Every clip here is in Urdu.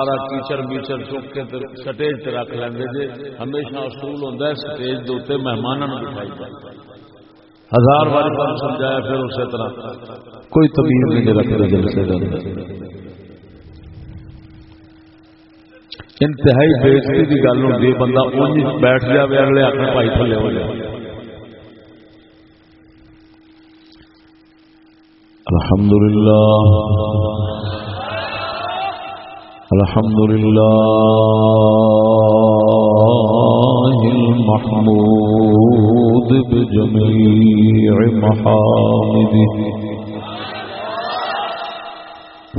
سارا کیچر میچر چک کے سٹیج تے رکھ لیں جی ہمیشہ اصول ہوتا ہے سٹیج کے اتنے مہمانوں بٹھائی جائے۔ ہزار بار بار سمجھایا پھر اسی طرح۔ کوئی تبیر نہیں رکھتے جلسے انتہائی بےزتی کی گل ہوتی ہے بندہ ان بیٹھ جائے اگلے اپنے بھائی تھلے ہو جائے۔ الحمد لله الحمد لله المحمود بجميع محامده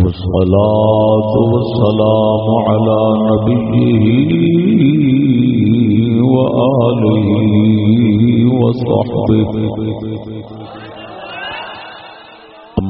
والصلاة والسلام على نبيه وآله وصحبه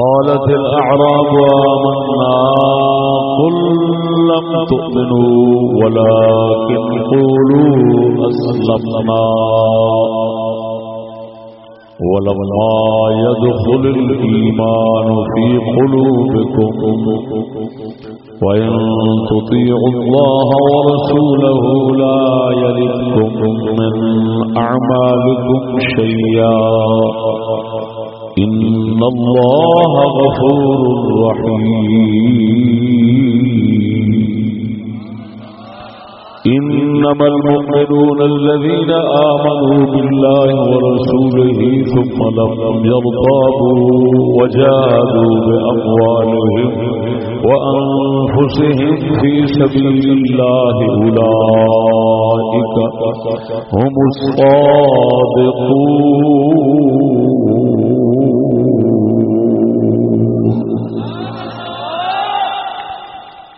قالت الأعراب آمنا قل لم تؤمنوا ولكن قولوا أسلمنا. ولما يدخل الإيمان في قلوبكم وإن تطيعوا الله ورسوله لا يلدكم من أعمالكم شيئا. إن الله غفور رحيم إنما المؤمنون الذين آمنوا بالله ورسوله ثم لم يرضابوا وجادوا بأموالهم وأنفسهم في سبيل الله أولئك هم الصادقون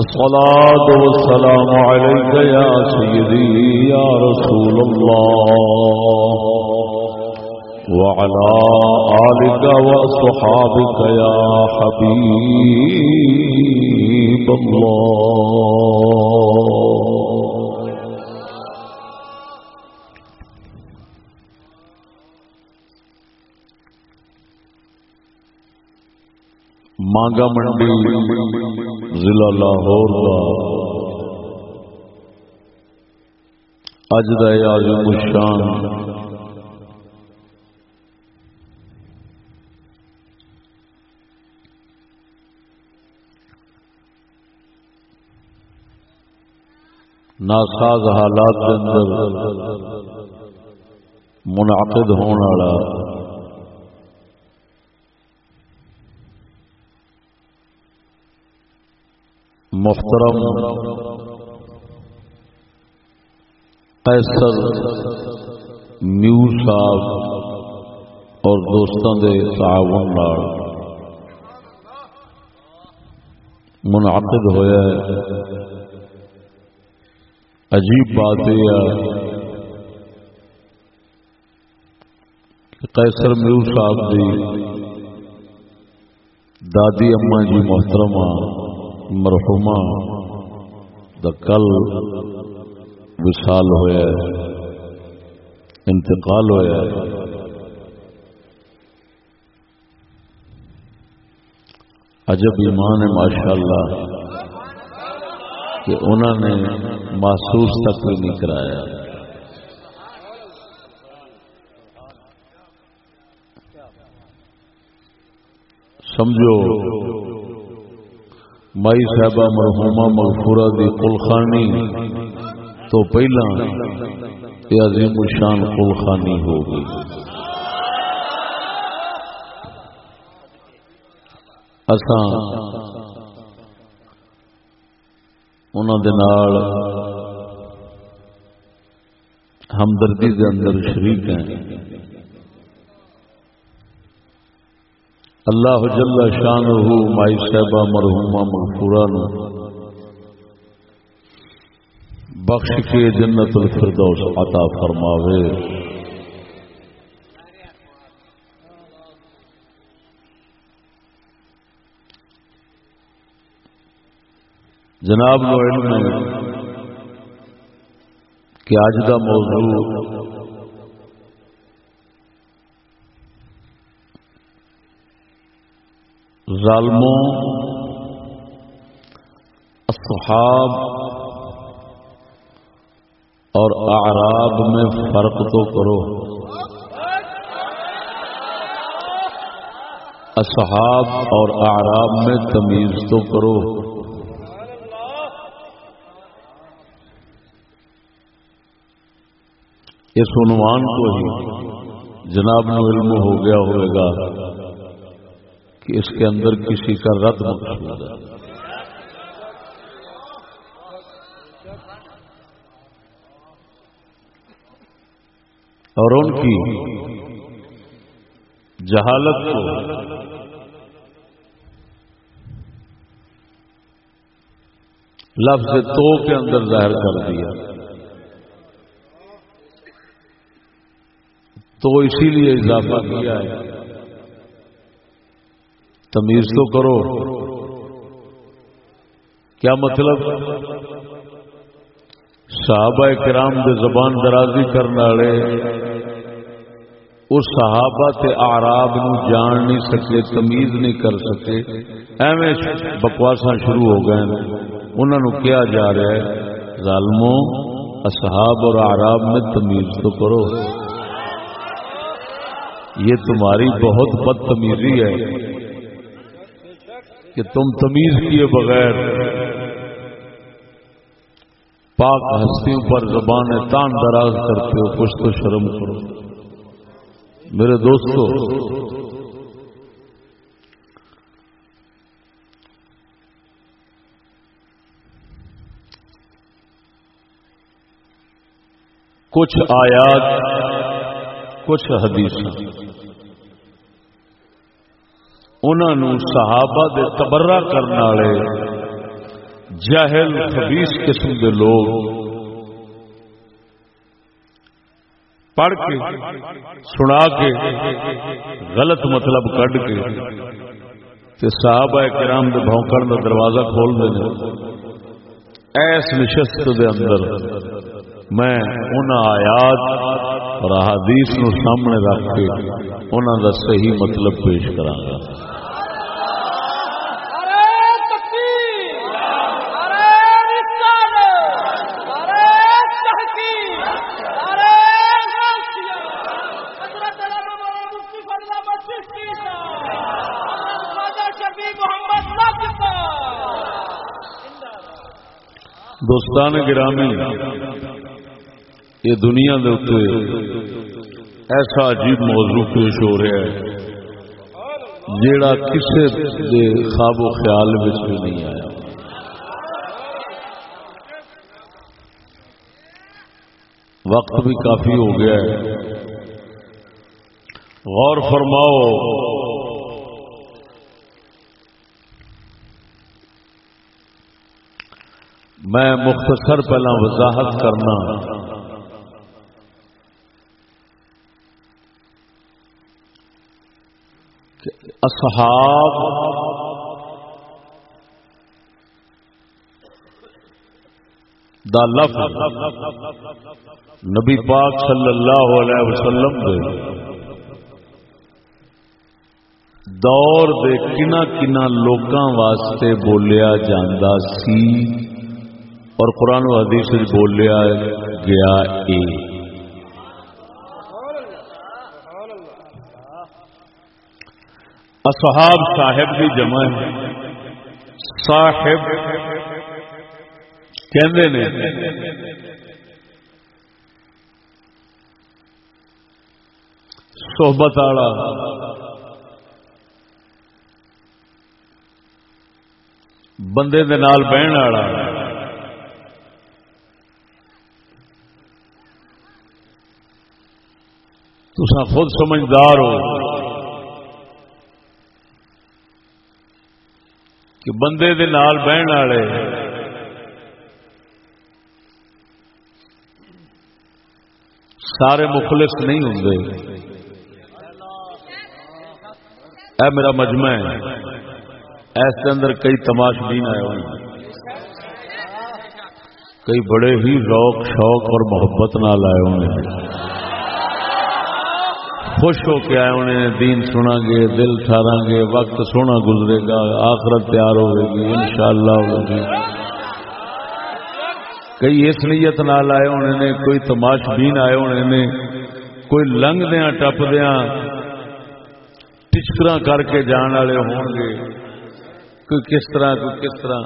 الصلاة والسلام عليك يا سيدي يا رسول الله. وعلى آلك وصحابك يا حبيب الله. مانگا منڈی، ضلع لاہور کا اج دم شان ناساز حالات کے اندر منعقد ہونے والا۔ محترم قیصر نیو صاحب اور دوستوں کے تعاون منعقد ہوا ہے۔ عجیب بات یہ ہے کہ قیصر میور صاحب دی دادی اما جی محترمہ مرحومہ دا کل وصال ہوا انتقال ہوا عجب ایمان ہے ماشاء اللہ کہ انہوں نے محسوس تک بھی نہیں کرایا۔ سمجھو مائی صاحبہ مرحوما مغفورہ دی کلخانی. تو پہلا یہ عظیم الشان کلخانی ہو گئی. ہمدردی کے اندر شریک ہیں. اللہ جل شان مائی صاحبہ مرحوما مغفورہ بخش کے جنت الفردوس عطا فرماوے۔ جناب نو علم کہ آج کا موضوع ظالموں اصحاب اور اعراب میں فرق تو کرو۔ اصحاب اور اعراب میں تمیز تو کرو۔ اس عنوان کو ہی جناب علم ہو گیا ہوئے گا کہ اس کے اندر کسی کا رد مقصود ہے اور ان کی جہالت کو لفظ تو کے اندر ظاہر کر دیا۔ تو اسی لیے اضافہ کیا ہے۔ تمیز تو کرو۔ کیا مطلب؟ صحابہ کرام دے زبان درازی کرنے والے اس صحابہ تے آراب نو جان نہیں سکے، تمیز نہیں کر سکے۔ ایویں بکواسا شروع ہو گئے انہوں نے کیا جا رہا ہے؟ ظالموں، اصحاب اور آراب میں تمیز تو کرو۔ یہ تمہاری بہت بدتمیزی ہے۔ کہ تم تمیز کیے بغیر پاک ہستیوں پر زبان تان دراز کرتے ہو کچھ تو شرم کرو۔ میرے دوستو، کچھ آیات، کچھ حدیث انہوں صحابہ دے تبرہ کرنے والے جہل خبیس قسم کے لوگ پڑھ کے، سنا کے، غلط مطلب کڈ کے صحابہ کرام دے بھونکڑ کا دروازہ کھول دیں ایس نشست دے اندر میں ان آیات اور احادیث نو سامنے رکھ کے انہوں کا صحیح مطلب پیش کرا گا۔ دوستان گرامی، یہ دنیا دے ایسا عجیب موضوع پیش ہو رہا ہے، جیڑا کسی دے خواب و خیال بھی نہیں آیا۔ وقت بھی کافی ہو گیا ہے۔ غور فرماؤ میں مختصر پہلا وضاحت کرنا۔ اصحاب دا لفظ نبی پاک صلی اللہ علیہ وسلم دے۔ دور دے کنا کنا لوکاں واسطے بولیا جاندہ سی۔ اور قرآن و حدیث بولیا گیا اے۔ اصحاب صاحب کی جمع ہے صاحب کہندے نے صحبت والا بندے دے نال بہن والا تسا خود سمجھدار ہو۔ کہ بندے دے نال بہن والے سارے مخلص نہیں ہوں اے میرا مجمع ہے۔ اس کے اندر کئی تماش بین آئے ہوئے کئی بڑے ہی روک شوق اور محبت نال آئے ہوئے خوش ہو کے آئے، انہیں دین سنا گے دل ٹھارا گے وقت سونا گزرے گا، آخرت تیار ہوئے گی انشاءاللہ ہوگی۔ کئی اس نیت نال آئے ہونے نے کوئی تماش بین آئے ہونے نے کوئی لنگ دیا، ٹپ دیا ٹچکر کر کے جان والے ہون گے۔ کوئی کس طرح، کوئی کس طرح۔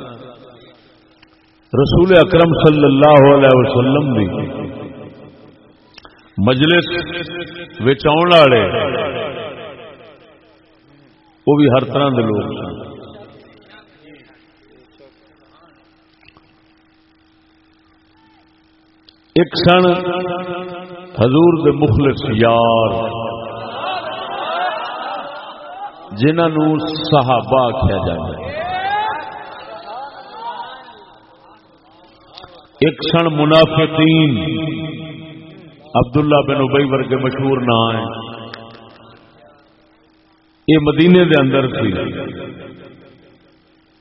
رسول اکرم صلی اللہ علیہ وسلم بھی۔ مجلس آن والے وہ بھی ہر طرح کے لوگ سن۔ ایک سن حضور دے مخلص یار جنہوں صحابہ آخیا جائے ایک سن منافقین عبداللہ بن ابئی ورگے مشہور نہ یہ مدینے دے اندر سی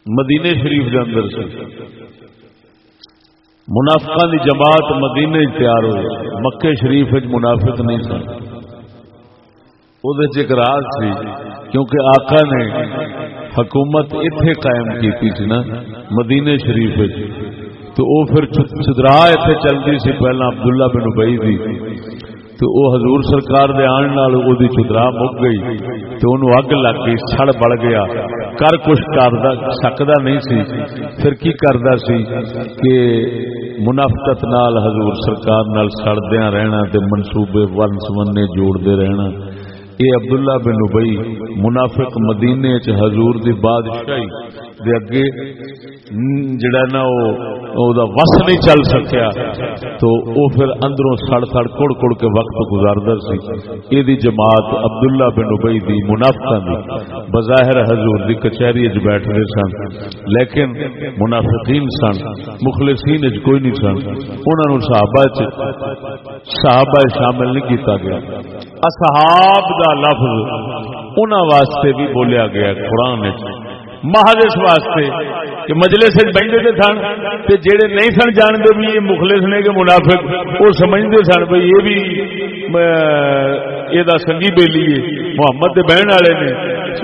مدینے شریف دے اندر سی منافقہ دی جماعت مدینے تیار ہوئی۔ مکے شریف منافق نہیں سن۔ وہ ایک راز سی کیونکہ آقا نے حکومت اتے قائم کی نا، مدینے شریف تو وہ پھر چدرا اتنے چلتی سی پہلا عبداللہ بن ابئی دی۔ تو وہ حضور سرکار دے آن نال او دی چدرا مک گئی۔ تو انہوں اگ لگ گئی، سڑ بڑ گیا۔ کر کچھ کر سکتا نہیں سی۔ پھر کی کردا سی کہ منافقت نال حضور سرکار نال سڑدیاں رہنا تے منصوبے ون سمنے جوڑتے رہنا۔ یہ عبداللہ بن ابئی، منافق مدینے چ حضور دی بادشاہی دے اگے جڑا نا او دا وس نہیں چل سکیا، تو او پھر اندروں سڑ سڑ کڑ کڑ کے وقت گزاردا سی۔ اے دی جماعت عبداللہ بن ابی دی منافقاں دی۔ بظاہر حضور دی کچہری وچ بیٹھ سن، لیکن منافقین سن، مخلصین وچ کوئی نہیں سن۔ انہاں نو صحابہ وچ صحابہ شامل نہیں کیتا گیا۔ اصحاب دا لفظ انہاں واسطے بھی بولیا گیا قرآن وچ محض اس واسطے کہ مجلس بہتے سن تے جڑے نہیں سن جانتے بھی یہ مخلص نے کہ منافق، وہ سمجھتے سن بھائی یہ بھی یہ سنگھی بیلی ہے۔ محمد دے بہن والے نے،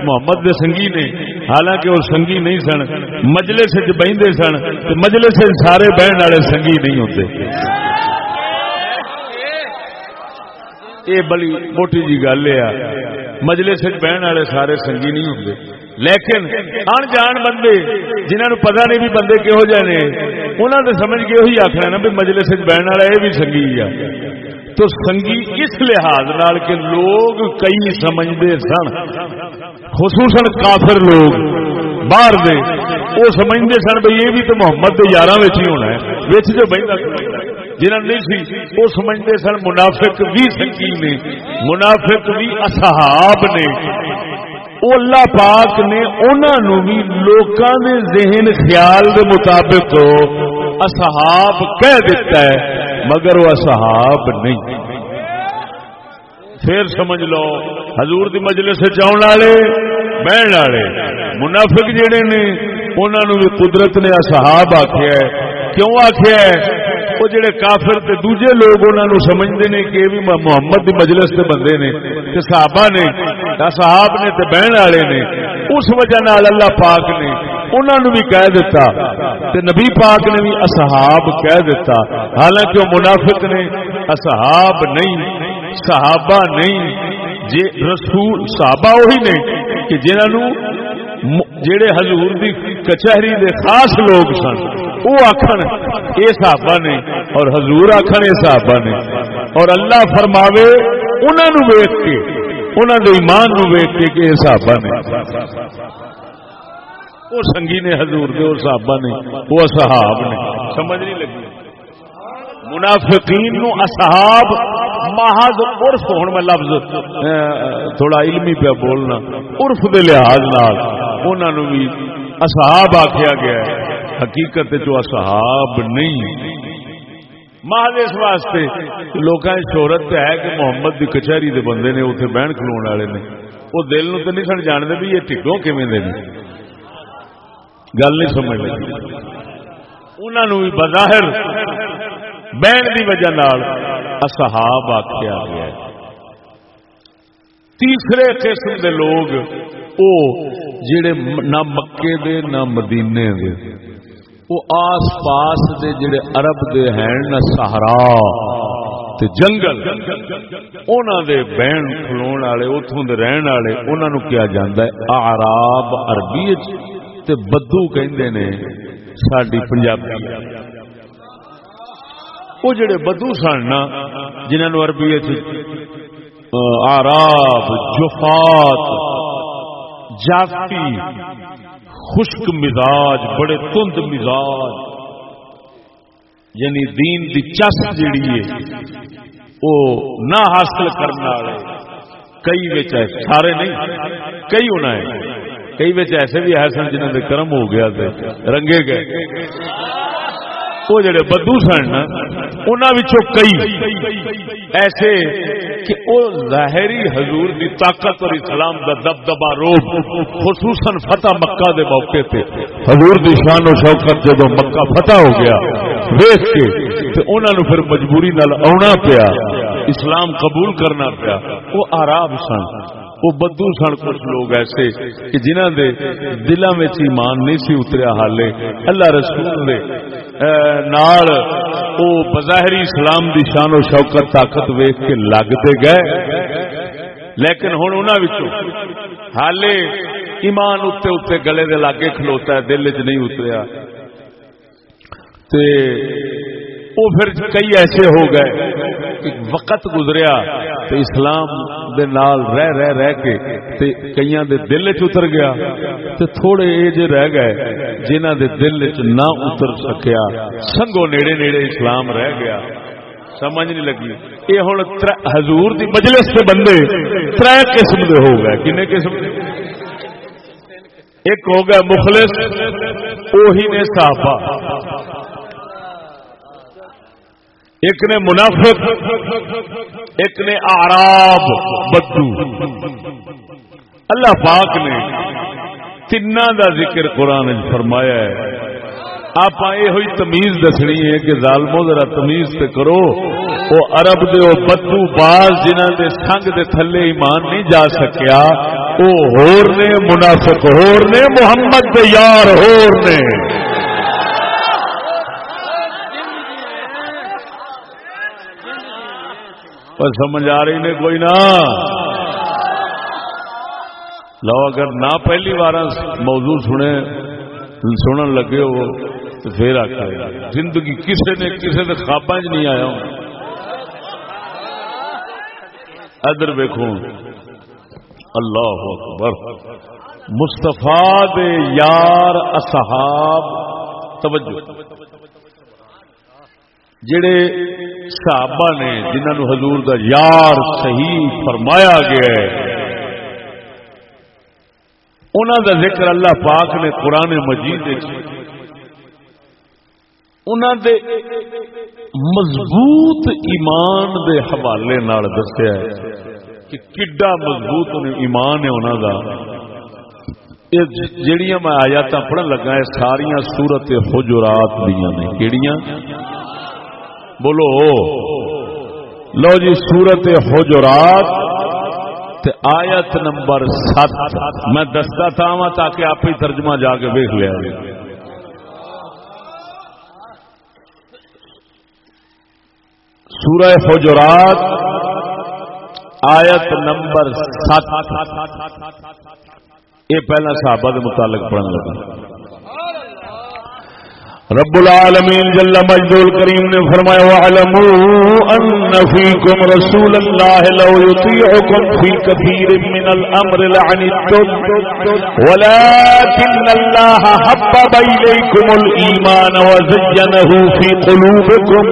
محمد دے سنگھی نے۔ حالانکہ وہ سنگھی نہیں سن، مجلس بہتے سن مجلس سارے بہن والے سنگھی نہیں ہوتے یہ بڑی موٹی جی گل ہے مجلس بہن والے سارے سنگھی نہیں ہوتے لیکن ان جان بندے جنہوں پتا نہیں بھی بندے کہہو جہ نے انہوں نے سمجھ کے وہی آخر نا بھی مجلس بہن والا یہ بھی سنگھی ہے۔ تو سنگھی اس لحاظ نال کہ لوگ کئی سمجھتے سن، خصوصاً کافر لوگ۔ باہر دے، وہ سمجھتے سن بھائی یہ بھی تو محمد کے یار ہی ہونا ہے۔ وچ جو بہت جنہوں نہیں سی، وہ سمجھتے سن منافق بھی سنگھی نے، منافق بھی اصحاب نے۔ وہ اللہ پاک نے انہوں بھی لوکاں دے ذہن خیال دے مطابق اصحاب کہہ دیتا ہے، مگر وہ اصحاب نہیں۔ پھر سمجھ لو، حضور دی مجلس چاؤن والے، بہن والے، منافق جڑے نے انہوں نے بھی قدرت نے اصحاب آخیا کیوں آخیا وہ جڑے کافر تے دوجے لوگ انہوں نے سمجھتے ہیں کہ بھی محمد دی مجلس کے بندے نے، تے صحابہ نے صحاب نے، تے بہن والے نے۔ اس وجہ نال اللہ پاک نے انہوں نے بھی کہہ دیتا تے نبی پاک نے بھی اصحاب کہہ دیتا حالانکہ وہ منافق نے، اصحاب نہیں، صحابہ نہیں۔ جے رسول، صحابہ وہی نے کہ جنہوں جڑے حضور دی کچہری دے خاص لوگ سن۔ وہ آخر یہ صحابہ نے، اور حضور آخر یہ صحابہ نے۔ اور اللہ فرماوے انہوں نے ویخ کے انہوں دے ایمان نو ویخ کے کہ یہ صحابہ نے۔ وہ سنگی نے حضور دے اور صحابہ نے وہ صحاب نے۔ سمجھ نہیں لگی۔ منافقین نو اصحاب محض عرف ہوں میں لفظ تھوڑا علمی پہ بولنا۔ عرف دے لحاظ نال انہوں بھی اصحاب آخیا گیا ہے۔ حقیقت جو اصحاب نہیں۔ محض اس واسطے لوگوں کی شہرت ہے کہ محمد دی کچہری دے بندے نے اتنے بہن کھلو والے نے۔ وہ دل نو تو نہیں سن جانتے بھی یہ ٹھگوں کیویں دے نے۔ گل نہیں سمجھ لگی۔ انہوں بھی بظاہر بہن کی وجہ نال اصحاب آخیا گیا تیسرے قسم دے لوگ او جڑے نہ مکے دے نہ مدینے دے۔ وہ آس پاس دے جڑے عرب دے ہیں نہ سہارا تے جنگل انہوں دے بہن کھلون والے اتوں دے رہن والے انہوں نے کیا جاندہ ہے؟ آراب عربی تے بدو کہندے نے ساڈی پنجابی۔ وہ جڑے بدو سن نا جنہوں عربی آراب جفات جاتی خشک مزاج، بڑے تند مزاج. یعنی دین دی چس جیڑی ہے وہ نہ حاصل کرنے والے. کئی بچ سارے نہیں، کئی ہونا ہے. کئی بچ ایسے بھی ایسے جنہوں نے کرم ہو گیا تھے رنگے گئے. وہ جڑے بدو سن انہوں کئی ایسے کہ وہ ظاہری حضور دی طاقت اور اسلام دا دبدبا روب، خصوصاً فتح مکہ دے موقع تے۔ حضور دی شان و شوکت جب مکہ فتح ہو گیا ویس کے تو انہوں نے پھر مجبوری نال آنا پیا، اسلام قبول کرنا پیا۔ وہ آراب سن وہ بدو سن کچھ لوگ ایسے کہ جنہ دے دلوں میں ایمان نہیں سی اتریا حالے۔ اللہ رسول دے نال او بظاہری اسلام دی شان و شوکت، طاقت ویخ کے لگتے گئے۔ لیکن ہوں انہوں حالے ایمان اتنے اتنے گلے دے لاگے کھلوتا ہے، دل چ نہیں اتریا۔ تے وہ پھر کئی ایسے ہو گئے کہ وقت گزریا تو اسلام دے نال رہ رہ رہ کے تے کئیاں دے دل چ اتر گیا تے تھوڑے اے جے رہ گئے جنہاں دے دل چ نہ اتر سکیا سنگو نیڑے نیڑے اسلام رہ گیا سمجھ نہیں لگی یہ ہوں حضور دی مجلس کے بندے تر قسم دے ہو گئے کنے قسم ایک ہو گیا مخلص وہی نے صحابہ۔ ایک نے منافق، ایک نے آراب بدو۔ اللہ پاک نے تین دا ذکر قرآن فرمایا ہے۔ آپ یہ ہوئی تمیز دسنی ہے کہ ظالمو ذرا تمیز تے کرو۔ وہ عرب دے وہ بدو باز جنہ دے سنگ دے تھلے ایمان نہیں جا سکیا وہ ہور نے، منافق ہور نے، محمد دے یار ہور نے۔ اور سمجھ آ رہی نے کوئی نہ لو اگر نہ پہلی بار موضوع سنے، سنن لگے ہو تو پھر آ زندگی کسی نے کسی نے خواب چ نہیں آیا ادھر ویکو اللہ اکبر۔ مستفا دے یار اصحاب، توجہ۔ جڑے صحابہ نے جنہوں حضور دا یار صحیح فرمایا گیا ہے انہوں دا ذکر اللہ پاک نے قرآن مجید انہوں دے مضبوط ایمان دے حوالے دسیا ہے کہ کڈا مضبوط ایمان ہے انہوں کا جڑیاں میں آیات پڑھن لگا ہے ساریا سورت حجرات دیا نے کہڑیاں بولو، لو جی سورت حجرات تے آیت نمبر سات، میں دستا تھا تاکہ آپ ہی ترجمہ جا کے دیکھ لیا سورہ حجرات آیت نمبر سات۔ یہ پہلا صحابہ کے متعلق پڑھنے لگا۔ رب العالمين جل مجد الكريم نے فرمایا وَعْلَمُوا أَنَّ فِيكُمْ رَسُولَ اللَّهِ لَوْ يُطِيعُكُمْ فِي كَثِيرٍ مِّنَ الْأَمْرِ لَعَنِتُمْ وَلَكِنَّ اللَّهَ حَبَّبَ إِلَيْكُمُ الْإِيمَانَ وَزَيَّنَهُ فِي قُلُوبِكُمْ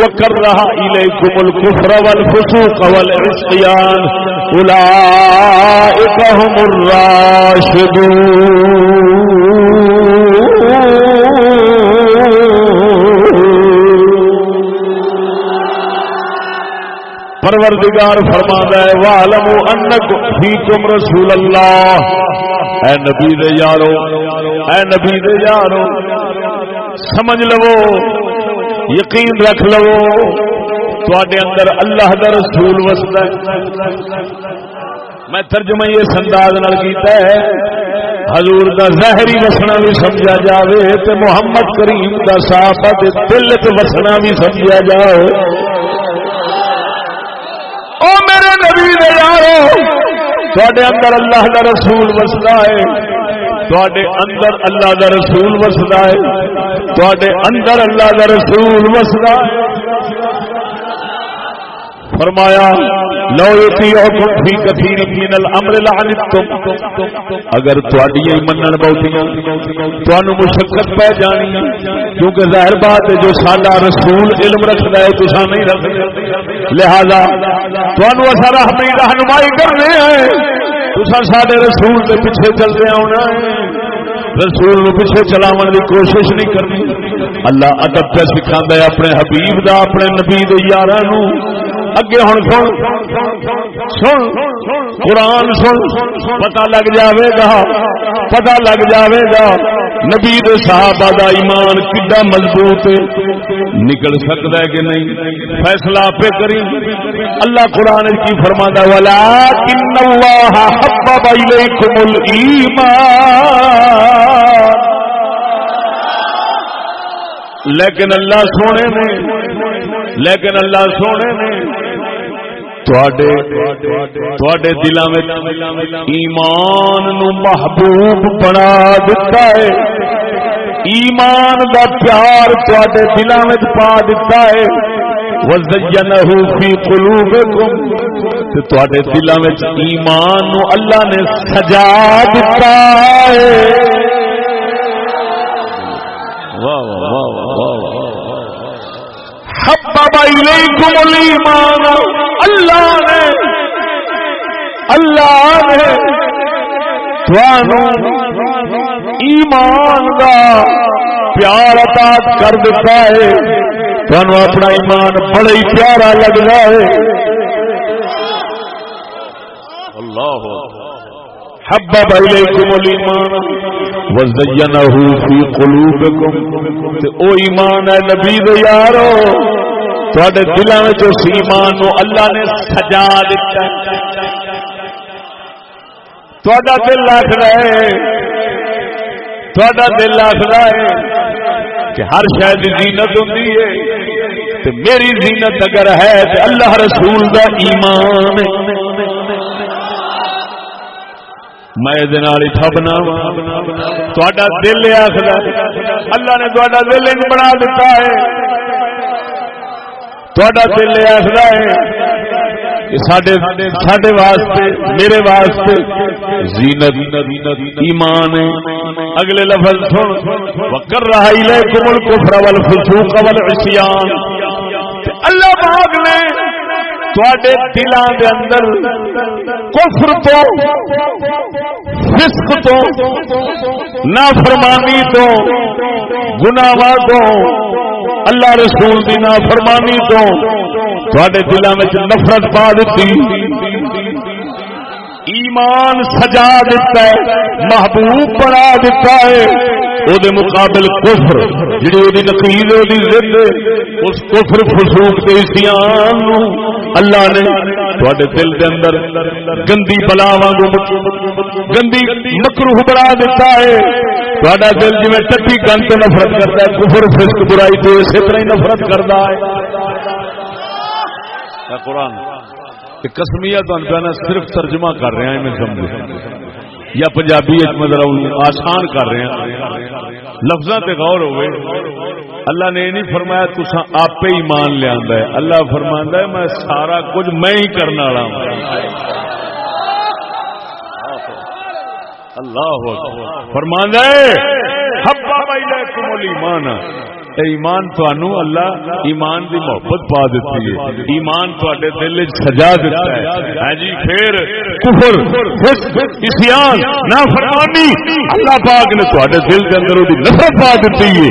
وَكَرَّهَ إِلَيْكُمُ الْكُفْرَ وَالْفُسُوقَ وَالْعِصْيَانَ. أُولَئِكَ هُمُ الرَّاشِدُونَ. پروردگار فرما ہے والم انک فیکم رسول اللہ اے نبی دے یارو، اے نبی دے یارو، سمجھ لو، یقین رکھ لو تے اندر اللہ دا رسول وسد میں ترجمہ یہ سنداز کیتا ہے، حضور دا ظاہری وسنا بھی سمجھا جاوے، تے محمد کریم دا صاحب دل چ وسنا بھی سمجھا جاؤ او میرے نبی دے یارو اندر اللہ دا رسول وسدا ہے تھوڑے اندر اللہ دا رسول وسدا ہے تھوڑے اندر اللہ دا رسول وسدا ہے۔ فرمایا لو یطیعکم فی کثیر من الامر لعنتم. اگر تواڈی منن بہتیاں تانوں مشقت پہ جانی کیونکہ ظاہر بات ہے، جو ساڈا رسول علم رکھدا ہے تساں نہیں رکھدے لہذا تانوں اسا رحمی رہنمائی کرنے ہیں۔ تساں ساڈے رسول دے پیچھے چلتے آنا ہے۔ رسول پیچھے چلاو کی کوشش نہیں کرنی۔ اللہ ادب پہ سکھا اپنے حبیب دا، اپنے نبی یار اگے ہوں سن سن قرآن سن پتا لگ جاوے گا پتا لگ جاوے گا نبی صحابہ دا ایمان کڈا مضبوط نکل سکتا ہے کہ نہیں فیصلہ پہ کری اللہ قرآن کی فرما والا کن اللہ حبب الیکم الایمان لیکن اللہ سونے نے، لیکن اللہ سونے نے دلوں میں ایمان نو محبوب بنا دیتا ہے۔ ایمان دا پیار تے دلوں میں پا دیتا ہے۔ وزینہ فی قلوبکم تے دلوں میں ایمان نو اللہ نے سجا دیتا ہے۔ اللہ نے اللہ نے ایمان کا پیار عطا کر دیتا ہے۔ تھانو اپنا ایمان بڑا ہی پیارا لگ رہا ہے۔ اللہ حبب الیکم الایمان وزینہ فی قلوبکم تے او ایمان ہے نبی دے یارو، تواڈے دلاں وچ اس ایمان نو اللہ نے سجا دتا تواڈا دل آکھدا ہے، تواڈا دل آکھدا ہے کہ ہر شے دی زینت ہوندی ہے۔ تے میری زینت اگر ہے تے اللہ رسول دا ایمان ہے۔ میں تھبنا دل آخر اللہ نے تا دل بنا دیتا ہے۔ دل آخر ہے۔ سڈے واسطے، میرے واسطے زینت، ایمان اگلے لفظ سن۔ وکر رہا لے کمل کفر ول فسوق ول عصیان اللہ پاک نے تھوڑے دلان دے اندر کفر تو، فسق تو، نافرمانی تو گناہ تو، اللہ رسول کی نا فرمانی تو تھوڑے دلوں میں نفرت پا دیتی ایمان سجا دیتا ہے، محبوب بنا دیتا ہے وہ مقابل کفر جی وہ نقید اس کفر فسوق کے سیان اللہ نے تھوڑے دل کے اندر گندی بلا واگ گندی مکرو بنا دیتا ہے تھوڑا دل جی ٹٹی گند نفرت کرتا ہے کفر فسک برائی تو اسی طرح ہی نفرت کرتا ہے قرآن کسمیا تو صرف ترجمہ کر رہے ہیں میں سمجھ یا پنجابی مطلب آسان کر رہے ہیں۔ لفظ تے غور ہوئے۔ اللہ نے یہ نہیں فرمایا تسا آپ ایمان لیا ہے۔ اللہ فرما ہے میں سارا کچھ میں ہی کرنے والا ہوں۔ اللہ فرما ہے ایمان ایمان تنو اللہ ایمان دی محبت پا دیتی ہے۔ ایمان تے دل سجا دیتا ہے۔ ہاں جی پھر کفر اسیان نہ فرمانی اللہ پاک نے تے دل کے اندر وہ نفرت پا دیتی ہے۔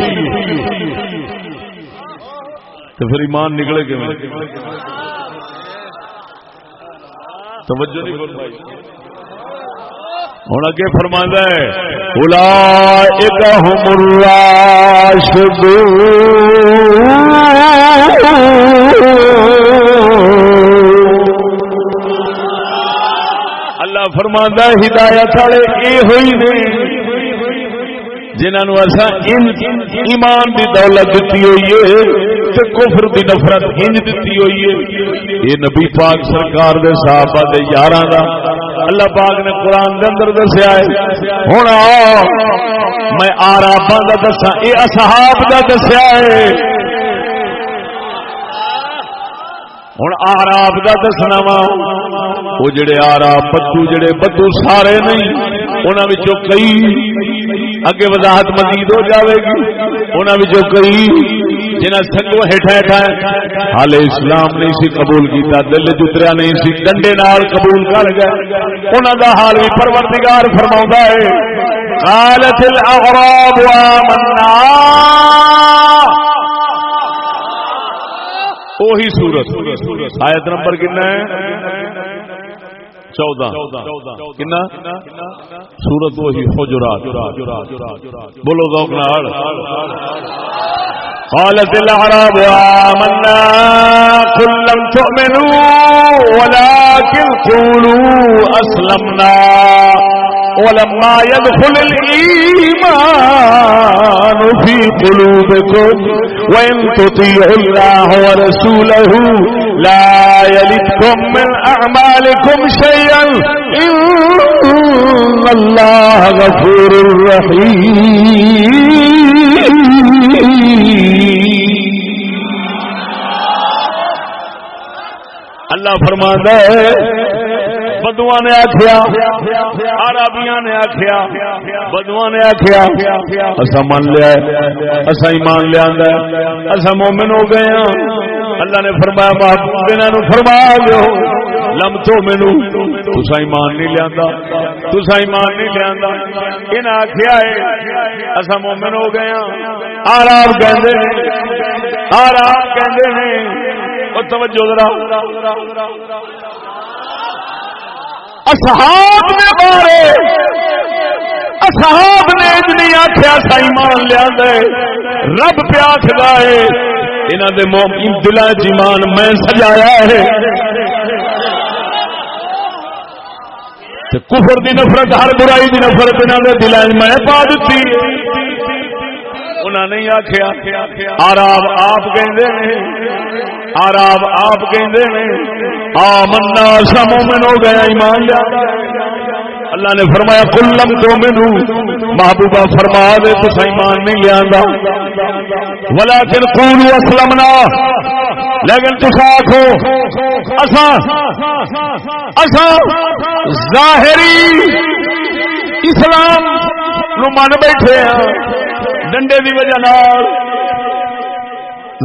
تو پھر ایمان نکلے کہ توجہ نہیں بول پائی ہوں اگے فرما ہے الا ایک اللہ فرما ہدایت والے یہ ہوئی نہیں۔ جنہوں اصا ایمان کی دولت دیتی ہوئی ہے تے کفر دی نفرت ہنج دیتی ہوئی ہے۔ یہ نبی پاک سرکار دے صحابہ دے یاراں دا اللہ پاک نے قرآن دے اندر دسیا ہے۔ ہوں میں آرابا کا دسا یہ اصحاب کا دسیا ہے۔ ہوں آراب کا دسنا وا۔ وہ جڑے آراب، بدو جڑے بدو، سارے نہیں۔ انہوں کئی اگے وضاحت مزید ہو جاوے گی۔ انہوں کئی جنہیں سنگو ہیٹھا ہیٹھا حال اسلام نہیں سی قبول کیتا، دل چتریا نہیں سی، ڈنڈے نال قبول کر گئے۔ انہوں دا حال بھی پروردگار فرما ہے۔ قالت الاغراب آمنا۔ وہی سورت۔ آیت نمبر کنا ہے؟ چودہ۔ کنا؟ سورت وہی حجرات بولو ذوق نال۔ قالت العرب آمنا قل لم تؤمنوا، ولكن قولوا أسلمنا۔ ولما يدخل الإيمان في قلوبكم وإن تطيعوا الله ورسوله لا يلدكم من أعمالكم شيئا. إن الله غفور رحيم. اللہ فرما ہے بدوا نے آخیا عربیاں نے آخیا بدوا نے آخیا اصا من لیا اصا ایمان لیا اصا مومن ہو گئے ہاں۔ اللہ نے فرمایا محبوب انہوں فرما لو لم تو مینو تسا ایمان نہیں لیا تسا ایمان نہیں لیا انہیں آخیا ہے اصا مومن ہو گئے ہاں۔ آرام کہ آرام کہ توجہ ذرا۔ اصحاب نے بارے۔ اصحاب نے اتنی آخیا سا ایمان لیا رب پیاس گائے انہوں دے مومن دل جیمان میں سجایا ہے۔ کفر دی نفرت، ہر برائی دی نفرت انہوں دے دل میں پا دیتی انہوں نے آخیا آراب آپ کہ آراب آپ کہندے نے۔ آمنا سا مومن ہو گیا ایمان لیا۔ اللہ نے فرمایا، کلم تو مینو محبوبہ فرما دے تو ایمان نہیں لیا ولا پھر کون اسلمنا۔ لیکن تو آخو اسا اسا ظاہری اسلام نو من بیٹھے ہیں ڈنڈے کی وجہ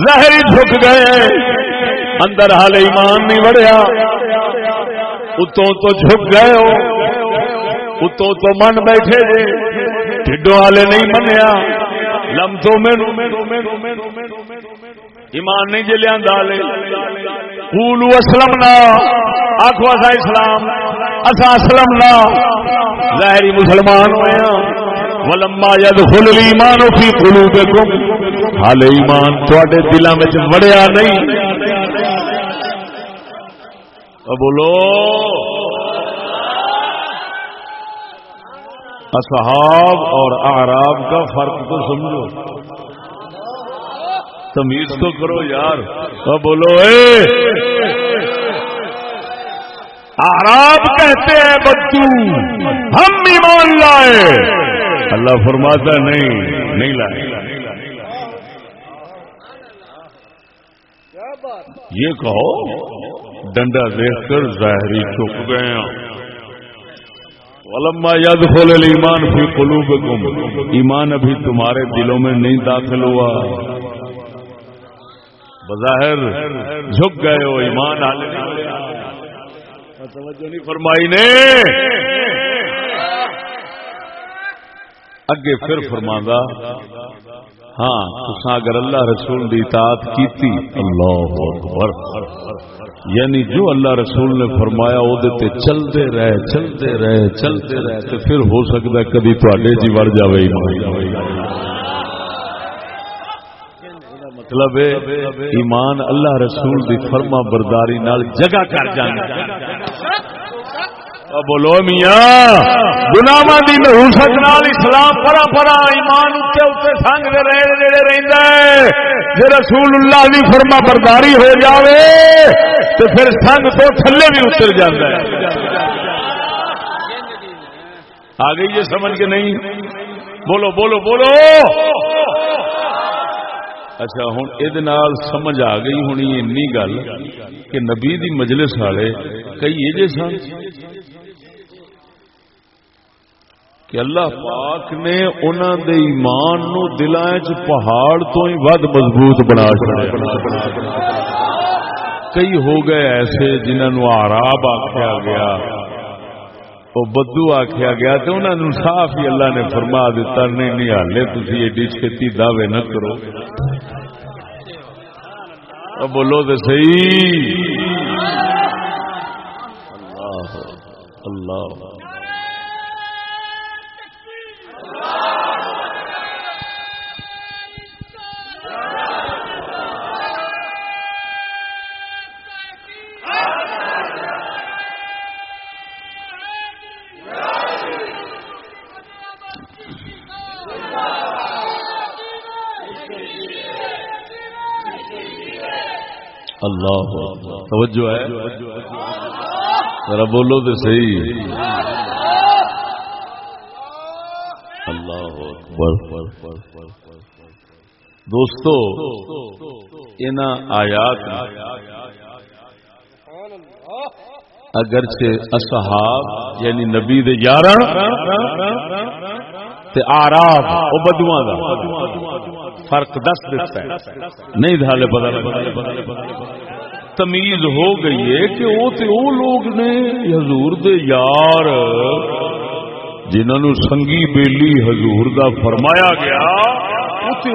ظاہری جھک گئے۔ اندر حال ایمان نہیں وڑیا۔ اتوں تو جھک گئے ہو۔ اتوں تو من بیٹھے جے۔ ٹھڈوں والے نہیں منیا۔ لم تو ایمان نہیں جی لیا لے قولو اسلمنا۔ آخو اسا اسلام۔ اسا اسلمنا۔ ظاہری مسلمان ہوئے ہاں۔ ولما يدخل الايمان في قلوبكم، حال ایمان تواڈے دلاں وچ وڑیا نہیں۔ بولو۔ اصحاب اور اعراب کا فرق تو سمجھو۔ تمیز تو کرو یار۔ بولو، اے۔ آراب کہتے ہیں بچو ہم ایمان لائے۔ اللہ فرماتا نہیں نہیں لائے۔ یہ کہو، ڈنڈا دیکھ کر ظاہری چک گئے ہیں۔ ولما ید خول ایمان فی قلوبکم ایمان ابھی تمہارے دلوں میں نہیں داخل ہوا۔ بظاہر جھک گئے ہو ایمان توجہ فرمائی نے۔ اگے پھر فرماندہ ہاں تساں اگر اللہ رسول دی اطاعت کیتی، اللہ اکبر۔ یعنی جو اللہ رسول نے فرمایا وہ دیتے چلتے رہے چلتے رہے چلتے رہے تو پھر ہو سکتا ہے کدی تے جی وڑ جائے مطلب ایمان اللہ رسول دی فرما برداری نال جگہ کر جانا۔ بولو میاں۔ گناواں دی نحوست نال اسلام پرا پرا ایمان اتے اتے سنگ دے رہے نیڑے رہندا ہے۔ جے رسول اللہ دی فرما برداری ہو جاوے تو پھر سنگ تو تھلے بھی اتر جاندا ہے۔ آ گئی یہ سمجھ کے نہیں؟ بولو بولو بولو۔ اچھا ہوں یہ سمجھ آ گئی ہونی این گل کہ نبی دی مجلس والے کئی یہ سن؟ کہ اللہ پاک نے انہوں دے ایمان نو دلائیں پہاڑ تو ہی ود مضبوط بنا کئی ہو گئے ایسے جنہوں آراب آخیا گیا وہ بدو آخیا گیا تو انہوں نے صاف ہی اللہ نے فرما دیتا نہیں نہیں، ہالے تھی ایڈی چھتی دعوے نہ کرو۔ بولو تو صحیح۔ اللہ اللہ۔ اللہ توجہ ہے۔ ذرا بولو تو صحیح۔ اللہ دوستو ان آیات اگرچہ اصحاب یعنی نبی دے یارہ آراب وہ بدوا فرق دس دیتا ہے۔ نہیں دھالے پتا تمیز ہو گئی ہے کہ وہ تے او لوگ نے حضور دے یار جنہوں سنگی بیلی حضور دا فرمایا گیا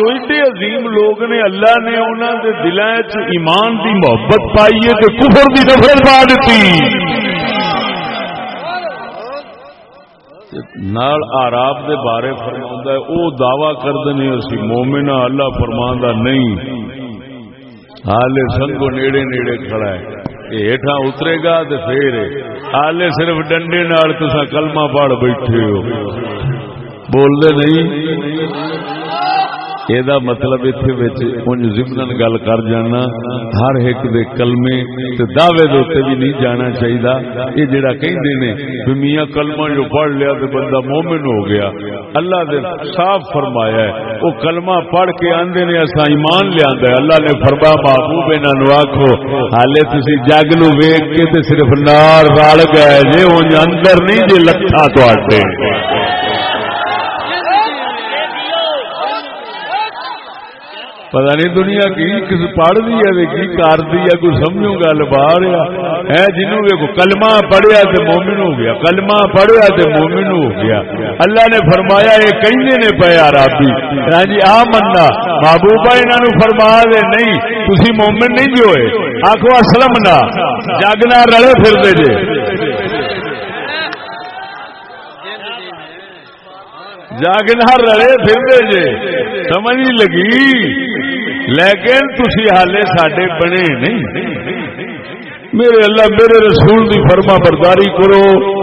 ایڈے عظیم لوگ نے اللہ نے انہوں دے دلائیں ایمان دی محبت پائی ہے کہ کفر دی نفرت پا دیتی نال آراب دے بارے فرما ہے، او دعوی کردے اسی مومنا اللہ فرما نہیں۔ حال سنگو نیڑے نیڑے کھڑا ہے۔ ہیٹھا اترے گا تو پھر آلے صرف ڈنڈے نال تسا کلمہ پڑھ بیٹھے ہو بولتے نہیں یہ مطلب اتنے ضمن گل کر جانا ہر ایک دے کلمے تے دعوے دے بھی نہیں جانا چاہیے یہ جڑا کہ میاں کلمہ جو پڑھ لیا تو بندہ مومن ہو گیا اللہ دے صاف فرمایا ہے وہ کلمہ پڑھ کے آدھے نے اصا ایمان لیا ہے اللہ نے فرما محبوب انہوں آخو ہالے تھی جگ نو ویگ کے صرف نار رل گئے جی اندر نہیں جی لکھا تو پتا نہیں دنیا کی کس پڑھ دی ہے کی کر دی ہے، کوئی سمجھو گل باہر ہے۔ جنوں کو کلمہ پڑھیا تے مومن ہو گیا، کلمہ پڑھیا تے مومن ہو گیا۔ اللہ نے فرمایا، یہ کہیں نے پے عربی ہاں جی آ مننا محبوبہ انہاں نو فرما دے، نہیں، تسی مومن نہیں جو ہوئے۔ آکھو اسلم نہ جگ نہ رلے پھر دے جے جاگنا رلے پھر دے جے۔ سمجھ لگی؟ لیکن تھی حالے سڈے بنے نہیں۔ میرے اللہ، میرے رسول کی فرما برداری کرو۔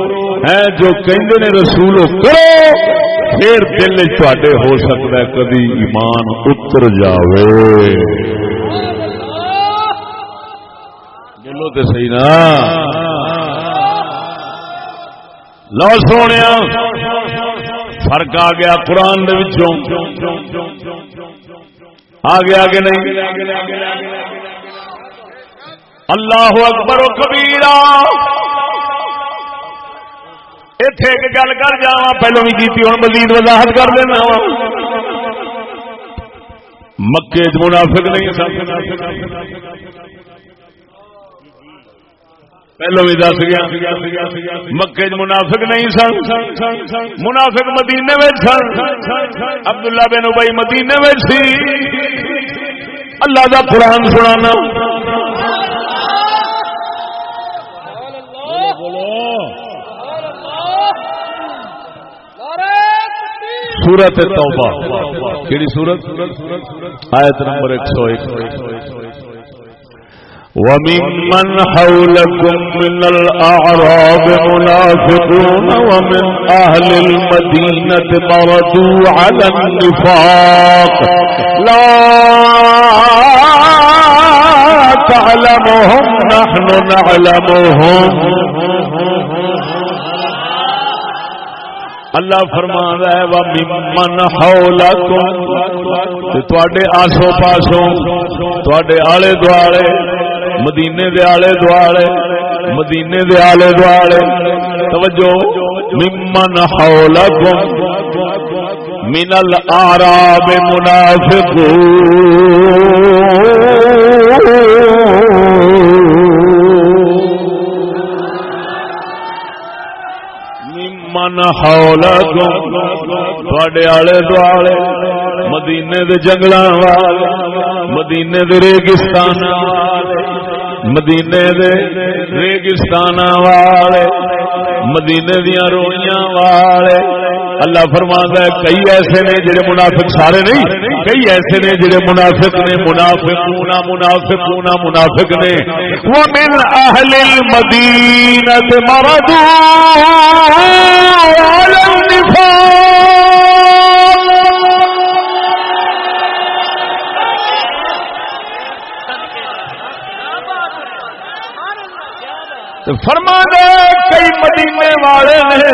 ہے جو کہندے نے رسول کرو، پھر دل چاڈے ہو سکتا ہے، کدی ایمان اتر جاوے۔ بولو تو صحیح نا۔ لو سونے فرق آ گیا قرآن آگے آگے نہیں۔ اللہ اکبر و کبیرا اتے ایک گل کر جا پہلو بھی کی ہوں مزید وضاحت کر دینا مکے منافق نہیں پہلو بھی دس گیا۔ مکے منافق نہیں سن۔ منافق مدینے میں سن۔ عبداللہ بن ابئی مدینے میں سی۔ اللہ کا قرآن سنانا۔ سورت توبہ کیڑی سورت؟ آیت نمبر ایک سو ایک۔ وممن حولكم من الأعراب منافقون ومن أهل المدينة مردوا على النفاق. لا تعلمهم، نحن نعلمهم. اللہ فرما ہے وہ ممن حولکم تے آسو پاسوں تے آلے دوالے مدینے دے آلے دوالے مدینے دے آلے دوالے توجہ، ممن حولکم من الاعراب ممن حولکم، تواڈے آلے دوالے مدینے دے جنگلاں والے، مدینے دے ریگستان والے۔ مدینے دے ریگستان والے، مدینے دیا روئیاں والے۔ اللہ فرما ہے، کئی ایسے نے جڑے منافق سارے نہیں، کئی ایسے نے جڑے منافق نے منافق پونا منافق پونا منافق نے۔ وہ من اہل المدینہ مردو علی النفاق فرما دے کئی مدینے والے نے،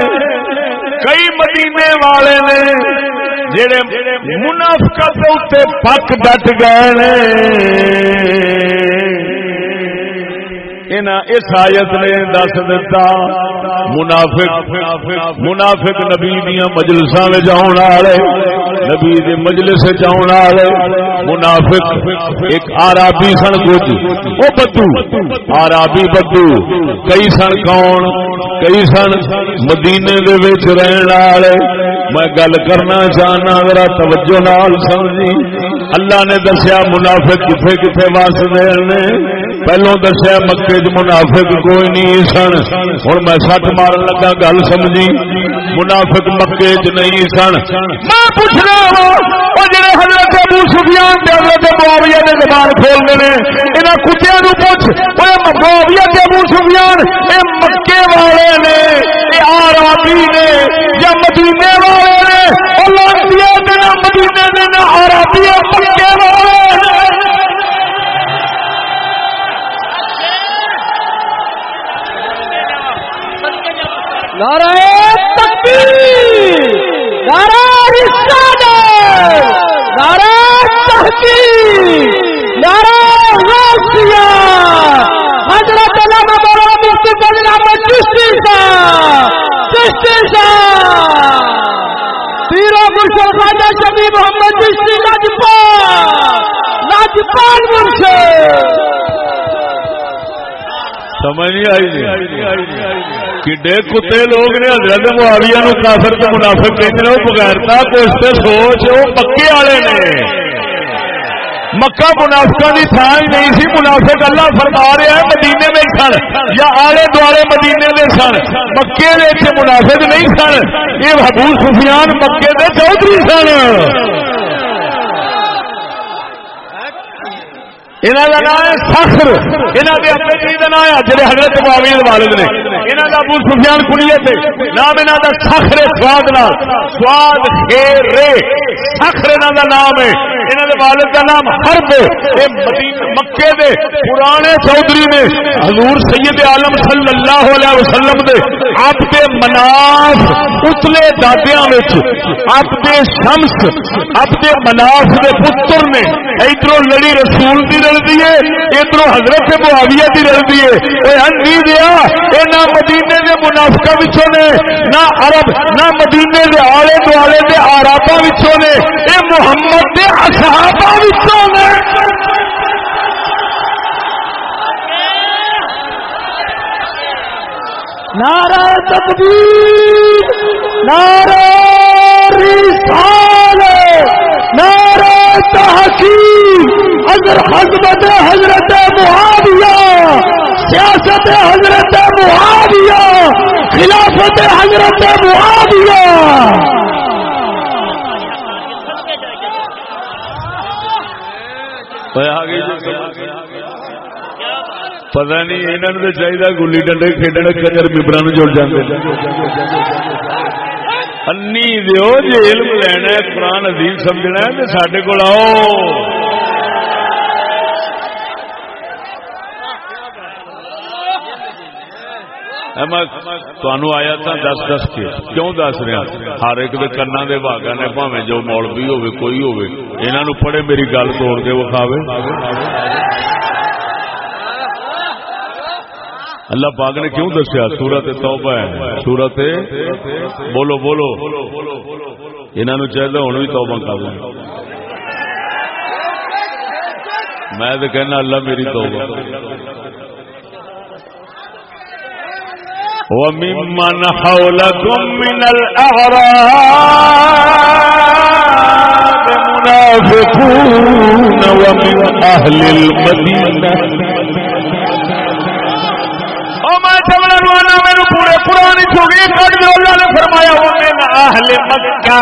کئی مدینے والے نے جڑے منافقت اتنے پک ڈٹ گئے نے۔ اس آیت نے دس دتا، منافق منافق نبی دیا مجلساں آن والے۔ نبی دے مجلس چون والے منافق، ایک آرابی سن کچھ۔ وہ بدو، آرابی بدو۔ کئی سن کون؟ کئی سن مدینے دے وچ رہن والے۔ میں گل کرنا چاہنا، ذرا توجہ نال سمجھی۔ اللہ نے دسیا منافق کتنے کتنے وس نے۔ پہلو دسیا مکے چ منافق کوئی نہیں سن۔ ہوں میں سٹ مارن لگا گل سمجھی۔ منافق مکے چ نہیں سن۔ میں پوچھ رہا ہوں جڑے حضرت ابو سفیان تے حضرت معاویہ نے زبان کھولنے نے، انہاں کتےاں نو پوچھ اوے معاویہ تے ابو سفیان، اے مکے والے نے۔ اے عربی نے، یا مدینے والے نے او لانتیاں مدینے نے نہ عربی مکے والے۔ نے نعرہ تکبیر، نعرہ رسالت، نعرہ تحقیق، نعرہ غوثیہ مفتی چشتی صاحب چشتی صاحب گلشن خواجہ شبی محمد چشتی لاجپا لجپال سے سمجھ نہیں آئی جی۔ کڈے کتے لوگ نے حضرت معاویہ نو کافر تو منافق کہتے ہیں، وہ بغیرتا کچھ سوچ، وہ پکے والے نے۔ مکہ منافقہ کی تھان نہیں سی، منافق اللہ فرما رہا ہے، مدینے میں سن، یا آلے دوالے مدینے میں سن۔ مکے منافق نہیں سن۔ یہ حبو سفیان مکے کے چودھری سن۔ نام ہے سخر یہاں کے اپنے جی کا نام ہے جڑے حضرت معاویہ والد نے۔ یہاں کا ابو سفیان کنیت نام یہاں کا سخر سواد نام سواد خیر سخر یہاں کا نام ہے۔ یہاں کے والد کا نام حرب مکے دے۔ پرانے چودھری نے حضور سید عالم صلی اللہ علیہ وسلم دے۔ آپ کے مناف اتلے دادیا آپ کے شمس۔ آپ کے مناف کے پتر نے۔ ادھر لڑی رسول کی رلتی ہے ادھر حضرت معاویہ کی رلتی ہے ہنی دیا یہ نہ مدینے کے منافقہ بچوں نے، نہ عرب، نہ مدینے کے آلے دوالے کے آرابا بچوں نے یہ محمد کے اصحابہ بچوں نے۔ نعرہ تکبیر، نعرہ رسالہ نعرہ تحقیق۔ حضر حضرت حضرت معاویہ، سیاست حضرت معاویہ، خلافت حضرت معاویہ۔ جی۔ پتا نہیں یہاں تو چاہیے گلی ڈنڈے کھیڈنے کچر ممبر جڑ جاتے انی دیو جی علم لینا قرآن عظیم سمجھنا ہے تو سڈے کو آؤ۔ آیا تھا دس دس کے کیوں دس رہا ہر ایک کنا دے باغا نے پاوے جو مولوی ہوے کوئی ہوے انہوں پڑھے میری گل توڑ کے وکھاوے اللہ پاک نے کیوں دسیا سورت توبہ ہے سورت بولو بولو انہوں چاہیے ہوں بھی توبہ کر میں تو کہنا اللہ میری توبہ وممن حولكم من الأعراب منافقون ومن أهل المدينة. وما جملن ونامن پورے قرآن چوگی قدر اللہ نے فرمایا ومن أهل مكة.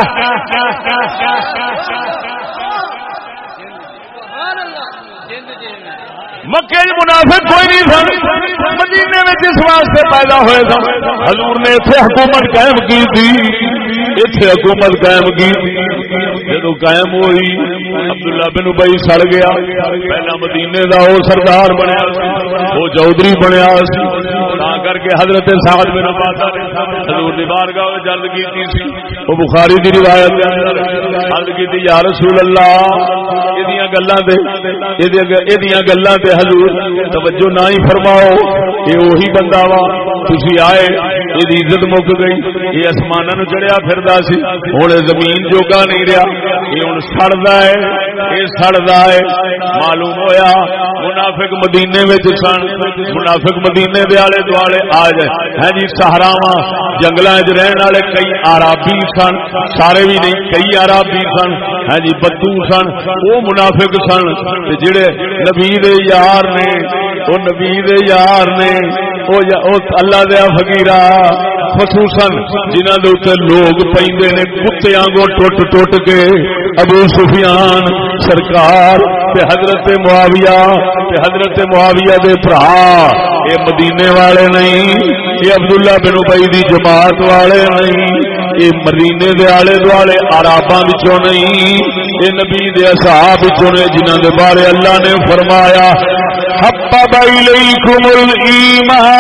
مکے منافق کوئی نہیں سن۔ مدینے میں جس واسطے پیدا ہوئے سن۔ حضور نے اتنے حکومت قائم کی تھی۔ اتنے حکومت قائم کی۔ جدو قائم ہوئی، عبداللہ بن بھائی سڑ گیا۔ پہلا مدینے کا وہ سردار بنیا وہ چودھری بنیا کر کے حضرت سعد بن حضور دی بارگاہ جلد کی سی۔ وہ بخاری دی روایت جلد کی یا رسول اللہ یہ گلاں دے یہ گلاں تے حضور، توجہ نہ ہی فرماؤ یہ وہی بندہ وا، تسی آئے یہ عزت مک گئی، یہ آسمان چڑھیا پھر سی ہوں زمین جوگا نہیں رہا یہ ہوں سڑتا ہے، یہ سڑتا ہے، معلوم ہویا، منافق مدینے میں سن، منافق مدینے دے آلے دوالے آ جائے۔ ہے جی سہراوا جنگل رہن والے کئی آرابی سن، سارے بھی نہیں، کئی آرابی سن ہے جی بدو سن، وہ منافق سن جڑے نبی یار نے، وہ نبی یار نے اللہ دیا فکیر خصوصاً جنہ دے لوگ پہ کتیا کو ٹوٹ ٹوٹ کے ابو سفیان سرکار تے حضرت معاویہ تے حضرت معاویہ دے برا یہ مدینے والے نہیں، یہ عبداللہ بن ابئی دی جماعت والے نہیں یہ مدینے دے آلے دوالے آرابا نہیں یہ نبی دے اصحاب نے جنہ دے بارے اللہ نے فرمایا، حبب الیکم الایمان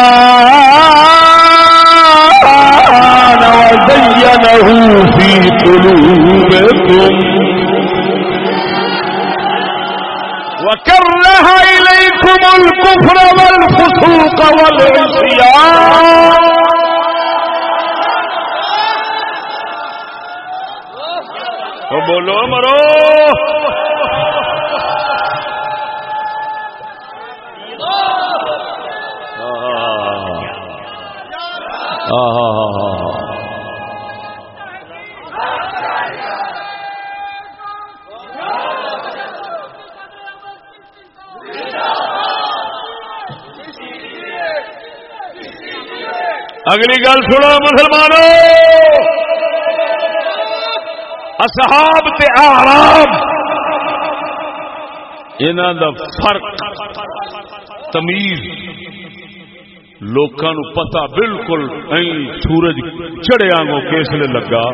وزینه فی قلوبکم۔ وكره إليكم الكفر والفسوق والعصيان بولو مرو۔ اگلی گل سنو مسلمانوں۔ اصحاب تے آرام انہوں دا فرق، تمیز، لوکاں نو پتہ بالکل سورج چڑیا گو کس لگا۔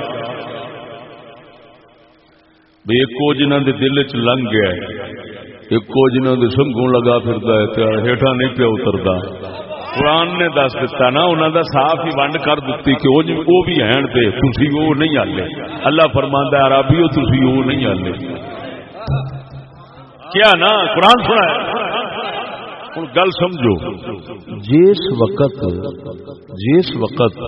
بھی ایک جنہ دے دل چ لنگ گیا ایک جنہ دے سنگوں لگا پھرتا ہے ہیٹھا نہیں پیا اترتا قرآن نے دس دتا نا انہوں دا صاف ہی ونڈ کر دیتی کہ وہ بھی ہیں تے تھی وہ نہیں آلے۔ اللہ فرماندہ عربی ہو تھی وہ نہیں آلے۔ کیا نا؟ قرآن سنا ہوں گل سمجھو۔ جس وقت جس وقت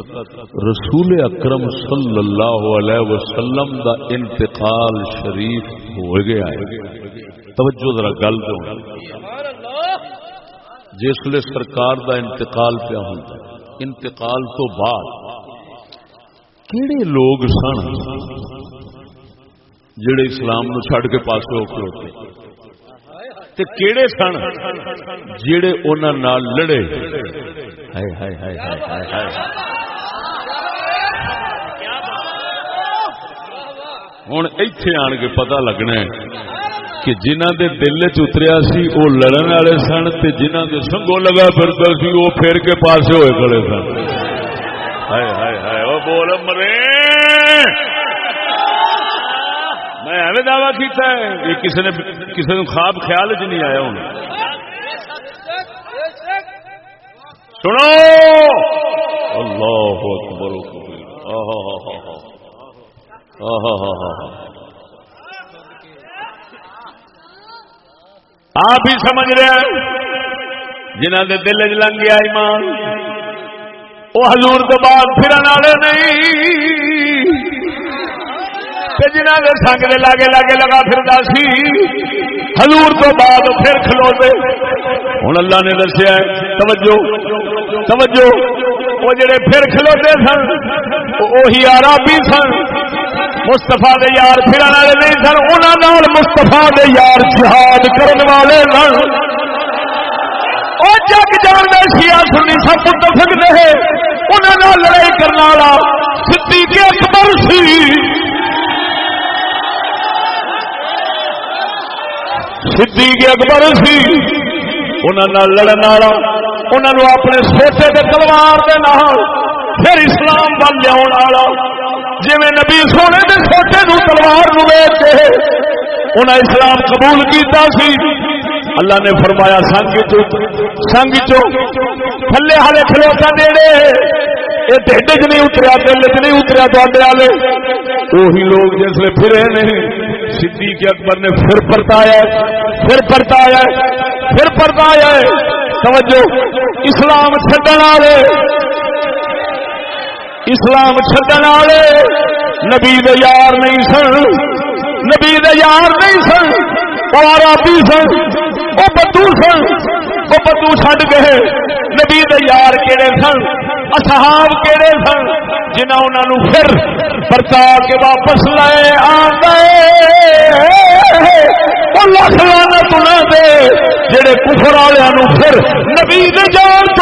رسول اکرم صلی اللہ علیہ وسلم دا انتقال شریف ہو گیا ہے، توجہ ذرا گل دو جسے سرکار دا انتقال پیا ہوتا انتقال تو بعد کہڑے لوگ سن جڑے اسلام نو چھڑ کے پاس ہو کے کیڑے سن جڑے انہوں لڑے ہوں اتے آن کے پتا لگنا ہے کہ جنہ دے دل چتریا سی وہ لڑن والے سن تے جنہ دے سنگو لگا پھرتا سی وہ پھر کے پاسے ہوئے کھڑے سن۔ ہائے ہائے ہائے وہ بول مرے۔ میں ایویں دعوی کیتا ہے کہ کسی نے کسی نے خواب خیال چ نہیں آیا ہوں سنو۔ اللہ اکبر آہا ہا ہا ہا آپ ہی سمجھ رہے ہیں؟ جنہ کے دل چ لنگ گیا ایمان وہ ہزور تو بعد پھر والے نہیں۔ جنہ کے سنگ کے لاگے لاگے لگا پھر سی ہزور تو بعد پھر کھلوتے ہوں اللہ نے دسیا توجہ توجہ وہ جڑے پھر کھلوتے سن وہی آرابی سن۔ مستفا دے یار پھر والے نہیں سن انہوں مستفا دے یار جہاد کرنے والے نن۔ وہ جگ جان دے سیا سنی سب متفق رہے انہوں لڑائی کرنے والا سی کے اکبر سی۔ صدیق اکبر سی۔ انہوں لڑن والا انہوں اپنے سوچے کے تلوار کے نام پھر اسلام بن لیا جی نبی سونے کے چھوٹے نو تلوار نو کے انہیں اسلام قبول کیتا سی۔ اللہ نے فرمایا، سنگ چو سنگ چو تھلے ہالے کھلوتا نیڑے۔ یہ ٹھڈ چ نہیں اتریا، دل چ نہیں اتریا تے والے۔ وہی لوگ جسے پھرے نہیں سدھی کے اکبر نے پھر پرتایا پھر پرتایا پھر پرتایا توجہ، اسلام چڈن والے۔ اسلام چڈن والے نبی یار نہیں سن، نبی یار نہیں سن آرابی سن، وہ بدو سن، وہ بدو چڈ گئے۔ نبی یار کہڑے سن؟ اصحاب کہڑے سن؟ جنہ انہوں پھر پرتا کے واپس لے آ لکھ لانا تنا دے، جڑے کفر والوں پھر نبی جان تو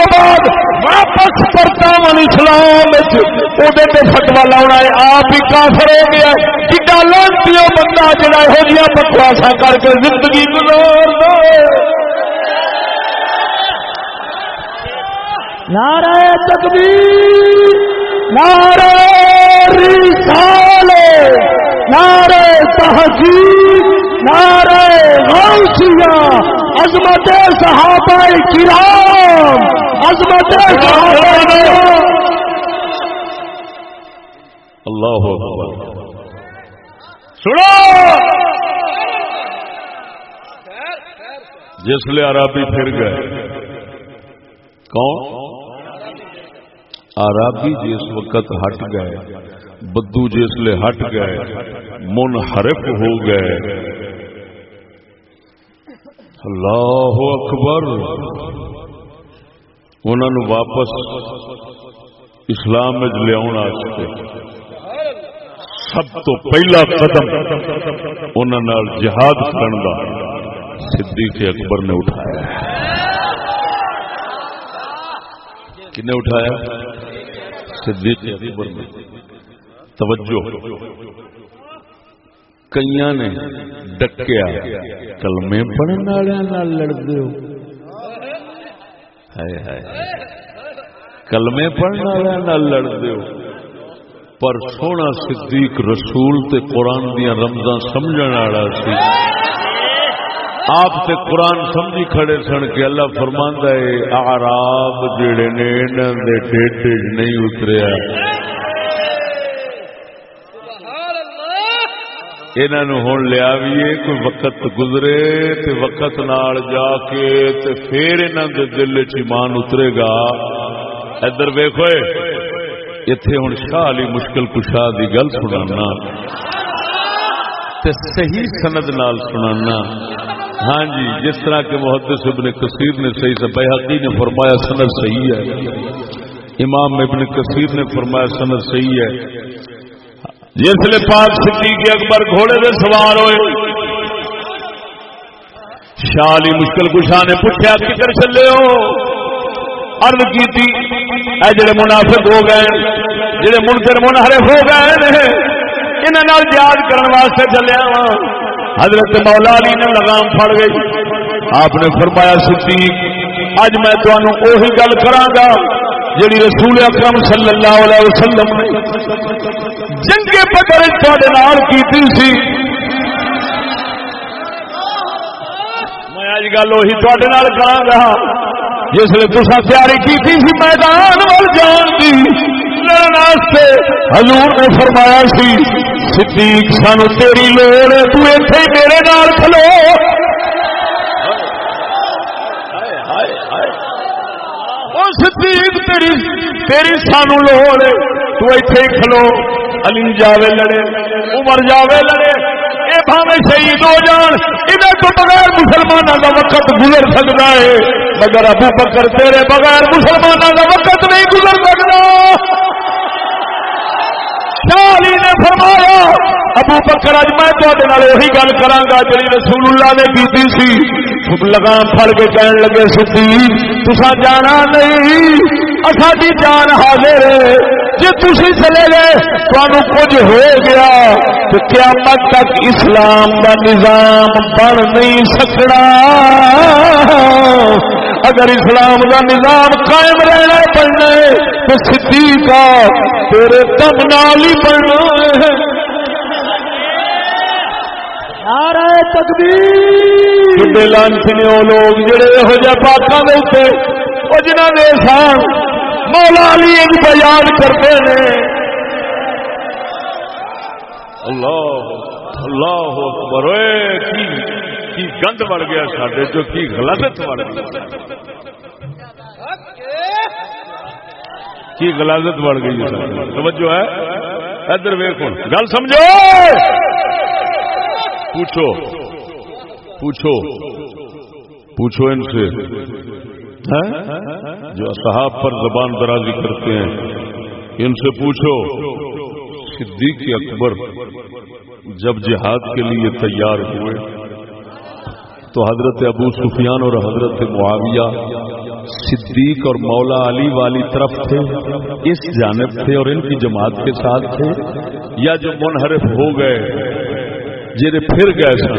پرتاو اسلام فتوا لاؤنا ہے۔ آپ ہی کافر ہو گیا کتا لانتی بندہ جڑا یہ بکواسا کر کے زندگی گزار دو نعرہ تکبیر، نعرہ رسالے، نعرہ تحقیق نعرہ غوثیہ، عظمت صحابہ کرام۔ عظمت اللہ سنو۔ جس لیے عربی پھر گئے۔ کون؟ عربی جس وقت ہٹ گئے بدو جس لیے ہٹ گئے منحرف ہو گئے۔ اللہ اکبر۔ انہوں واپس اسلام لیا سب تو پہلا قدم انہوں جہاد کرنے کا صدیق اکبر نے اٹھایا۔ کن اٹھایا؟ صدیق اکبر نے۔ توجہ۔ کئی نے ڈکیا۔ کلمے پڑھنے والے لڑتے ہو۔ کلمے پڑھنا والے لڑتے ہو۔ پر سونا صدیق رسول تے قرآن دیا رمضان سمجھ والا سی۔ آپ تے قرآن سمجھی کھڑے سن کے اللہ فرماندا ہے آراب جڑے نے، انہاں دے ڈیڈ نہیں اتریا۔ انہوں ہوں لیا بھی کوئی وقت گزرے تے وقت نال جا کے تے پھر انہوں دے دل چمان اترے گا۔ ادھر ویخو اتے ہوں شاہ علی مشکل کشاہ دی گل سنانا۔ تے صحیح سند نال سنانا۔ ہاں جی جس طرح کے محدث ابن کثیر نے صحیح سے بحقی نے فرمایا سند صحیح ہے۔ امام ابن کثیر نے فرمایا سند صحیح ہے۔ جسے پاک صدیق اکبر گھوڑے دے سوار ہوئے شالی مشکل کشا نے پوچھا کدھر چلے ہو؟ ارد کی تھی اے جڑے منافق ہو گئے جڑے منکر منحرف ہو گئے انہوں یاد کرنے واسطے چلیا وا حضرت مولا علی نے لگام پھڑ گئی۔ آپ نے فرمایا، صدیق، اج میں تمہوں اوہی گل کراں جڑی رسول اکرم صلی اللہ علیہ وسلم نے جنگ پکڑ کی سی۔ میں اج گل وہی تھوڑے نال کرا گا جس نے تصا تیاری کی سی میدان وال جان کی لڑنے حضور نے فرمایا سی، صدیق، سانو تیری لوڑ تو اتے میرے نال کھلو۔ صدیق تیری تیری سانو لوڑ تو اتے کھلو، علی جاوے لڑے، عمر جاوے لڑے یہ بھاوے شہید ہو جان ادھر تو بغیر مسلمانوں کا وقت گزر سکتا ہے، مگر ابو بکر تیرے بغیر مسلمانوں کا وقت نہیں گزر سکتا۔ شاہی نے فرمایا، ابو بکر اج میں وہی گل کرا جی رسول اللہ نے کی سی۔ لگام پھڑ کے کہن لگے سی تسا جانا نہیں اصا جی جان حاضر جی تھی چلے گئے تو کچھ ہو گیا، تو قیامت تک اسلام کا نظام بن نہیں سکنا. اگر اسلام کا نظام قائم رہنا پڑنا ہے، تو سی کا تیرے دم نال ہی بننا ہے۔ لانچنے وہ لوگ جڑے یہو جہ پاکوں کے اتنے وہ جنہوں نے سان مولا علی ایک بیان کرتے ہیں اللہ اللہ اکبر کی کی گند بڑھ گیا سارے جو کی غلط بڑھ گئی۔ کی غلازت بڑھ گئی توجہ ہے، ادھر ویخ گل سمجھو۔ پوچھو پوچھو پوچھو ان سے جو صحاب پر زبان درازی کرتے ہیں ان سے پوچھو صدیق اکبر جب جہاد کے لیے تیار ہوئے تو حضرت ابو سفیان اور حضرت معاویہ صدیق اور مولا علی والی طرف تھے اس جانب تھے اور ان کی جماعت کے ساتھ تھے یا جو منحرف ہو گئے جہے پھر گئے سن،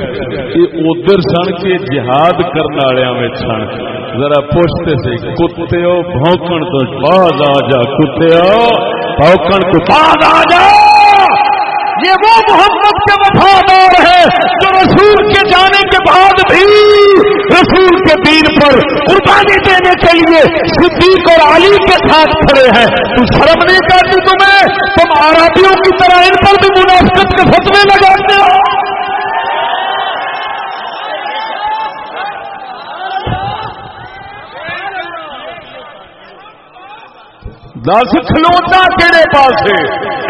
یہ ادھر سن کے جہاد کرنے والے سن۔ ذرا پوچھتے سے کتے ہو بھونکن تو بعد آ جا کتے ہو بھونکن تو بعد آ جا۔ یہ وہ محمد کے وفادار ہے جو رسول کے جانے کے بعد بھی رسول کے دین پر قربانی دینے کے لیے صدیق اور علی کے ساتھ کھڑے ہیں۔ تو شرم نہیں کرتی تمہیں؟ تم آرابیوں کی طرح ان پر بھی منافقت کے فتوے لگاتے ہو۔ دس کھلوتا کہڑے پاس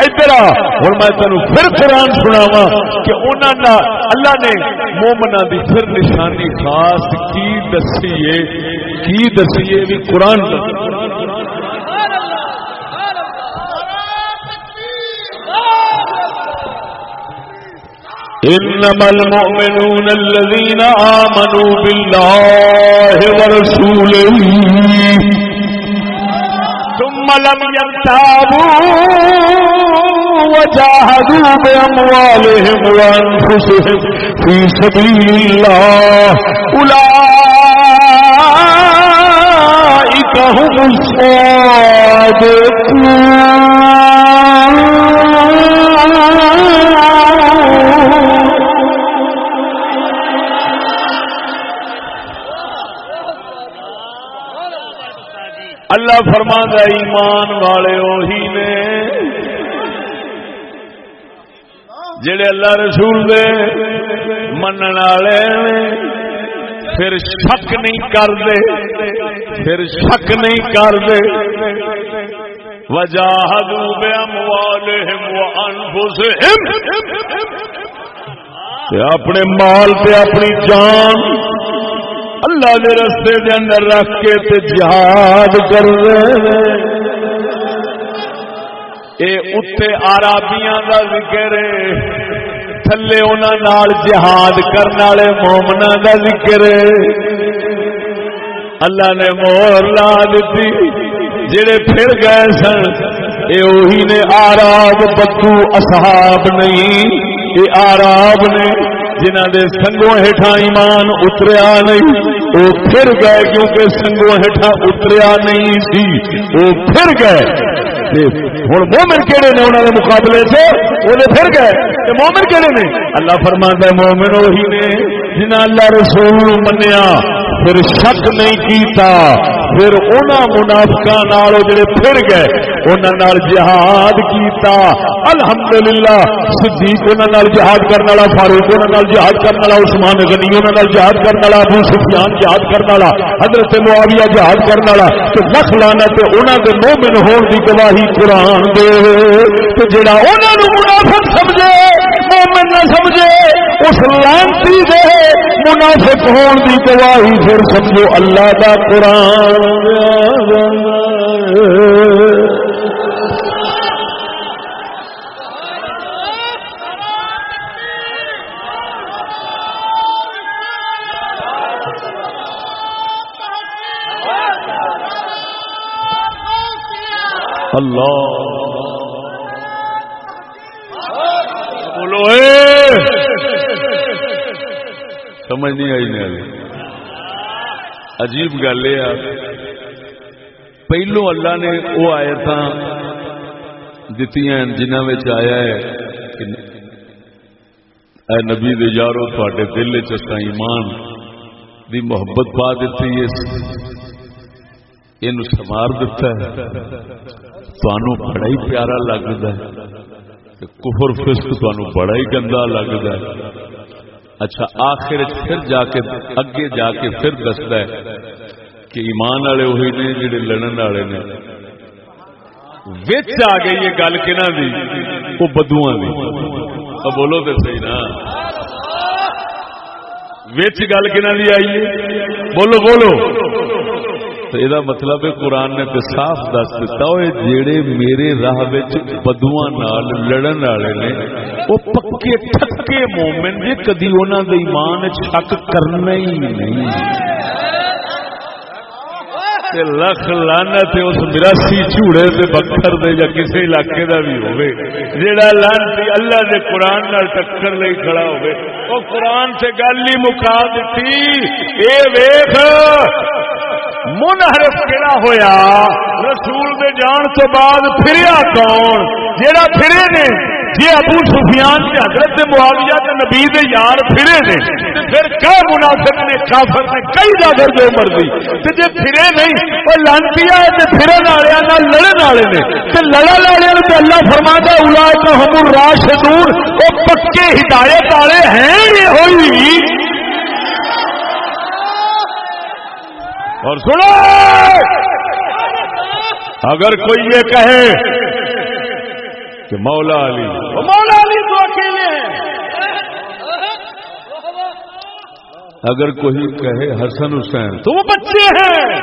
ادھر ہوں میں تین پھر قرآن سناوا کہ انہوں نے اللہ نے مومنا دی پھر نشانی خاص کی دسیے کی دسیے بھی قرآن انما المؤمنون الذين آمنوا بالله ورسوله ثم لم يرتابوا وجاهدوا بأموالهم وأنفسهم في سبيل الله أولئك هم الصادقون اللہ فرما ایمان والے وہی نے۔ جڑے اللہ رسول دے من والے پھر شک نہیں کرتے، پھر شک نہیں کرتے۔ وجہ اپنے مال تے اپنی جان اللہ دے رستے دے اندر رکھ کے تے جہاد کر رہے اے اتے آرابیاں دا ذکر ہے۔ تھلے انہاں نال جہاد کرنے والے مومنا دا ذکر ہے۔ اللہ نے مور لا دیتی جڑے پھر گئے سن، اے اوہی نے آراب بدو اصحاب نہیں۔ اے آراب نے جنہ دے سنگوں ہیٹھا ایمان اتریا نہیں، وہ پھر گئے کیونکہ سنگوں ہیٹھا اتریا نہیں سی۔ وہ پھر گئے۔ ہوں مومن کہڑے نے انہوں نے مقابلے سے؟ وہ پھر گئے۔ مومن کہڑے نے؟ اللہ فرما مومن وہی نے جنہ اللہ رسول منیا۔ پھر شک نہیں کیتا، پھر انہوں منافقا جڑے پھر گئے انہوں جہاد کیتا۔ الحمدللہ، صدیق انہوں جہاد کرنے والا، فاروق انہوں جہاد کرنے والا، عثمان غنی انہوں جہاد کرنے والا، ابو سفیان جہاد کرنے والا، حضرت معاویہ جہاد کرنے والا۔ تو لکھ لانا تے انہوں دے مومن ہون دی گواہی قرآن دے تو جڑا انہوں منافق سمجھے مومن نہ سمجھے، اس لانتی دے منافق ہون دی گواہی پھر سمجھو اللہ دا قرآن اللہ بولو اے سمجھ نہیں آئی نہیں عجیب گل یہ پہلو اللہ نے وہ آیت دیتی جنہوں آیا ہے اے نبی دے یارو تھوڑے دل چسا ایمان دی محبت پا دیتی ہے۔ یہ سوار دتا ہے۔ تنوع بڑا ہی پیارا لگتا ہے۔ کفر فسک تمہیں بڑا ہی گندا لگتا ہے۔ اچھا آخر پھر جا کے، اگے جا کے پھر دستا ہے کہ ایمان والے وہی نے جڑے لڑن والے نے۔ وچ آ گئی یہ گل کہنا دی؟ وہ بدو دی۔ تو بولو تو صحیح نا۔ وچ گل کہنا دی آئی بولو بولو۔ تو یہ مطلب ہے قرآن نے تو صاف دس دتا وہ جڑے میرے راہ بدو لڑن والے نے وہ پکے ٹھکے مومن نے کدی انہوں نے ایمان شک کرنا ہی نہیں لکھ لانا اس مراسی چوڑے سے بکر دے یا کسی علاقے کا بھی ہوئے جڑا لانتی اللہ دے قرآن نال ٹکر لے کھڑا ہوئے وہ قرآن سے گل ہی مکا دیتی اے ویخ منحرف کہڑا ہویا؟ رسول دے جان تو بعد پھریا کون؟ جیڑا پھرے نے جی ابو سفیان کے حضرت معاویہ کے نبی دے یار پھرے نے پھر کیا منافق نے، کافر نے، کئی جاگر جو مرضی تے جے پھرے نہیں، وہ لانتی ہے تے پھرے والے نال لڑن والے نے۔ تے لڑن والے تے اللہ فرماتا اولئک هم الراشدون، وہ پکے ہدایت والے ہیں، یہ ہوئی۔ اور سنو! اگر کوئی یہ کہے کہ مولا علی مولا علی تو اکیلے ہیں۔ اگر کوئی کہے حسن حسین تو وہ بچے ہیں۔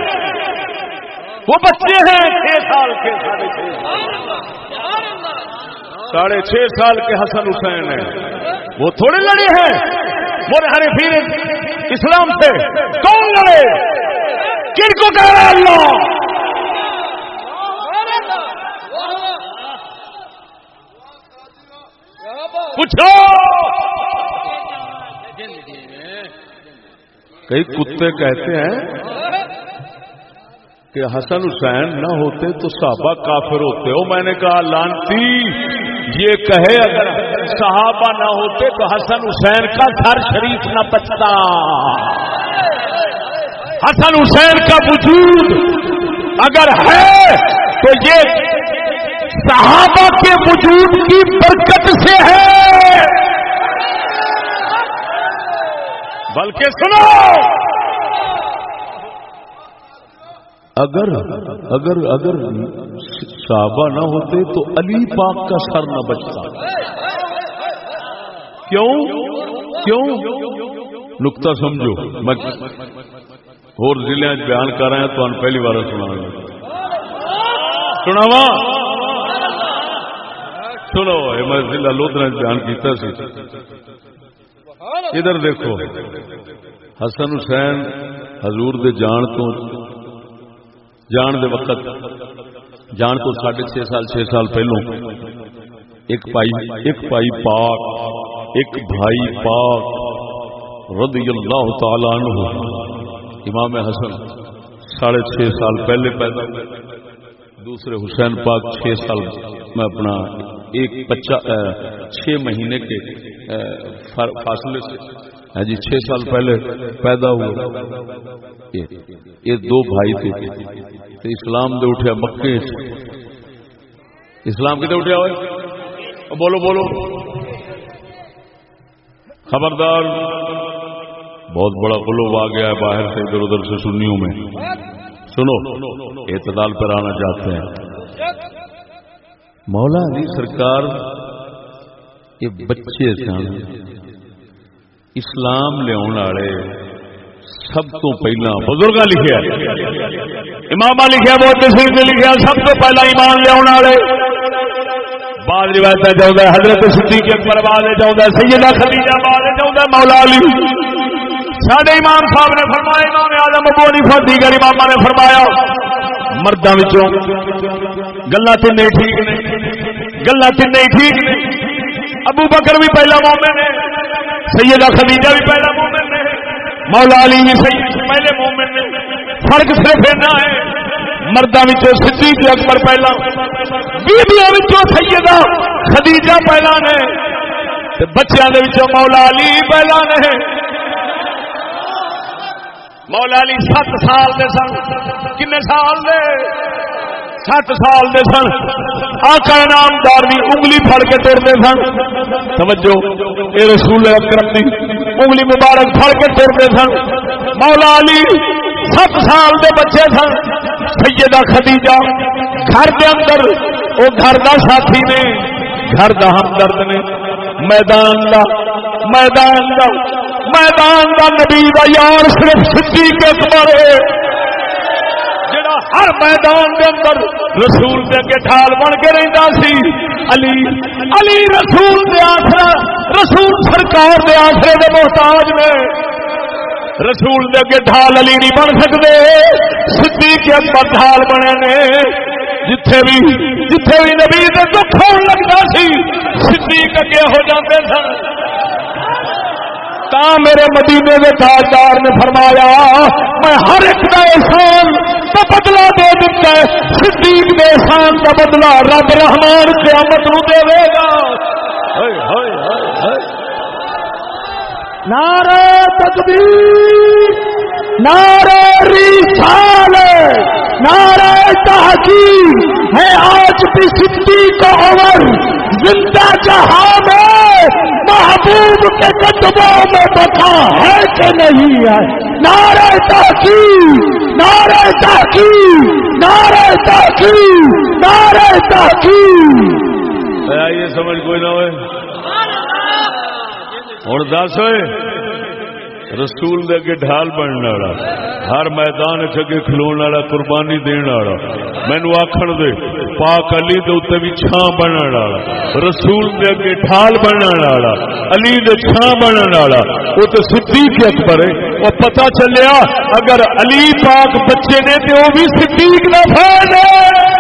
وہ بچے ہیں چھ سال کے ساڑھے چھ۔ سال کے حسن حسین ہیں۔ وہ تھوڑے لڑے ہیں۔ وہ ہر پھر اسلام سے کون لڑے؟ کن کو کہہ رہا اللہ؟ پوچھو! کئی کتے کہتے ہیں کہ حسن حسین نہ ہوتے تو صحابہ کافر ہوتے۔ ہو میں نے کہا، لانتی، یہ کہے اگر صحابہ نہ ہوتے تو حسن حسین کا گھر شریف نہ بچتا حسن حسین کا وجود اگر ہے تو یہ صحابہ کے وجود کی برکت سے ہے۔ بلکہ سنو۔ اگر اگر اگر صحابہ نہ ہوتے تو علی پاک کا سر نہ بچتا۔ کیوں؟ کیوں؟ نکتا سمجھو۔ میں اور ضلع بیان کر رہے ہیں تو پہلی بار سنا سناوا سنو میں ضلع لودرا بیان کیتا سی۔ ادھر دیکھو، حسن حسین حضور دے جان تو، جان دے وقت، جان تو ساڑھے چھ سال چھ سال پہلو، ایک پائی ایک پائی پاک، ایک بھائی پاک رضی اللہ تعالی عنہ۔ امام حسن ساڑھے چھ سال پہلے پیدا دوسرے حسین پاک چھ سال۔ میں اپنا ایک بچہ چھ مہینے کے فاصلے سے۔ ہاں جی چھ سال پہلے پیدا ہوا یہ دو بھائی تھے۔ اسلام دے اٹھیا مکے اسلام کتنے اٹھیا ہوئے؟ بولو بولو۔ خبردار۔ بہت بڑا قلوب آ گیا ہے باہر سے ادھر ادھر سے سنیوں میں۔ سنو، اعتدال پر آنا چاہتے ہیں۔ مولا علی سرکار یہ بچے سن، اسلام لیا سب تو پہلا بزرگ لکھا امام لکھا بہت سنگھ نے لکھا سب تو پہلا ایمان لیا بعد روایت چاہتا ہے، حضرت صدیق اکبر بعد چاہتا ہے، سیدہ خدیجہ بعد چاہتا ہے، مولا علی۔ سارے امام صاحب نے فرمایا، امام آدم ابو حنیفہ دیگر امام نے فرمایا مردوں گلا تین ٹھیک نے گلا تین ٹھیک۔ نے ابو بکر بھی پہلا مومن ہے سیدہ خدیجہ بھی پہلا مومن نے مولا علی بھی سید پہلے مومن نے فرق صرف اتنا ہے مردوں صدیق اکبر پہلا بیبیاں سیدہ خدیجہ پہلا نے بچوں مولا علی پہلا نے۔ مولا علی سات سال دے سن۔ کنے سال دے؟ سات سال دے سن۔ آقا نامدار دی انگلی پھڑ کے ٹرتے سن۔ سمجھو اے رسول اکرم دی انگلی مبارک پھڑ کے ٹرتے سن۔ مولا علی سات سال دے بچے سن۔ سیدہ خدیجہ گھر دے اندر وہ گھر دا ساتھی نے۔ گھر دا ہمدرد نے۔ میدان دا میدان دا۔ میدان دا نبی دا یار صرف صدیق اکبر ہے ہر میدان کے اندر رسول دے کے ڈھال بن کے رہتا سی۔ علی علی رسول دے آسرا، رسول سرکار دے آسرے دے محتاج نے۔ رسول دے کے ڈھال علی نہیں بن سکتے سدھی کے اندر ڈھال بنے نے۔ جتھے بھی جتھے بھی نبی دے دکھ ہون لگتا سی، صدیق اگے ہو جاتے سن۔ تا میرے مدینے کے تاجدار نے فرمایا میں ہر ایک کا احسان کا بدلا دے دیتا ہے صدیق دے احسان کا بدلا رب رحمان قیامت نو دے گا نعرہ تکبیر نعرہ رسال نعرہ تحقیق ہے آج بھی صدیق کا عمر زندہ جہاں میں محبوب کے قدموں میں بتا ہے کہ نہیں ہے۔ نعرہ تحقیق نعرہ تحقیق نعرہ تحقیق نعرہ تحقیق۔ یہ سمجھ کوئی نہ ہوئے۔ اور دس ہوئے۔ رسول دے کے ڈھال بننے والا، ہر میدان چگے کھلو والا، قربانی دن والا۔ مینو آخر دے، پاک علی دے اتنے بھی چھان بننے والا، رسول دے اگے ڈھال بننے والا، علی دے چھان بننے والا۔ وہ تو صدیق اکبر ہے وہ پتہ چلیا، اگر علی پاک بچے نے تو وہ بھی صدیق کا فائد ہے۔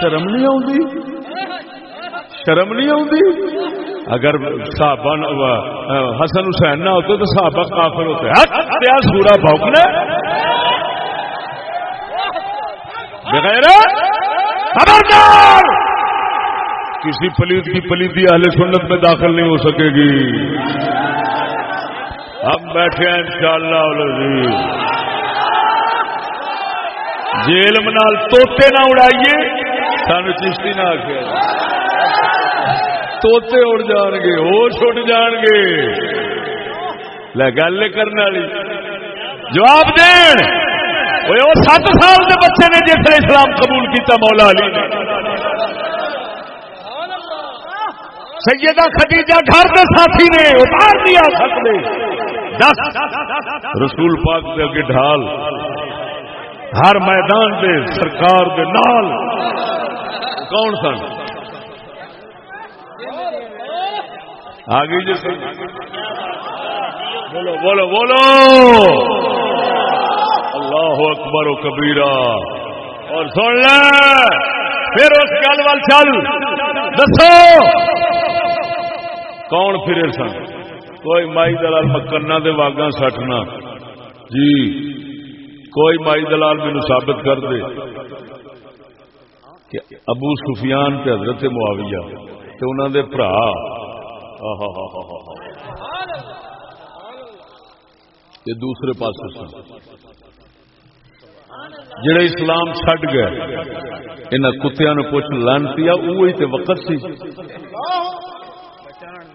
شرم نہیں آتی شرم نہیں آتی اگر صحابہ حسن حسین نہ ہوتے تو صحابہ کافر ہوتے۔ سورا بھوکنا بغیر خبردار! کسی پلیت کی پلیتی اہل سنت میں داخل نہیں ہو سکے گی۔ ہم بیٹھے ہیں انشاءاللہ شاء جیل منال توتے نہ اڑائیے۔ سان چشتی نہ آخر توتے اڑ جان گے ہوش اڑ جان گے گل کرنے والی۔ جواب دین۔ وہ سات سال کے بچے نے جس نے اسلام قبول کیتا مولا علی نے۔ سیدہ خدیجہ گھر کے ساتھی نے اتار دیا سکتے رسول پاک دے اگے ڈھال۔ ہر میدان دے سرکار دے نال۔ کون سن؟ آگے جو بولو بولو بولو! اللہ اکبر و کبیرہ۔ اور سن لے! پھر اس گل وال چل دسو! کون پھر سن؟ کوئی مائی دلال مکنا دے واگا سٹنا۔ جی کوئی مائی دلال مینو ثابت کر دے کہ ابو سفیان کے حضرت معاویہ تے انہوں دے برا یہ دوسرے پاس جڑے اسلام چڈ گئے ان کتیا نے پوچھ لانتی وہی تے وقت سی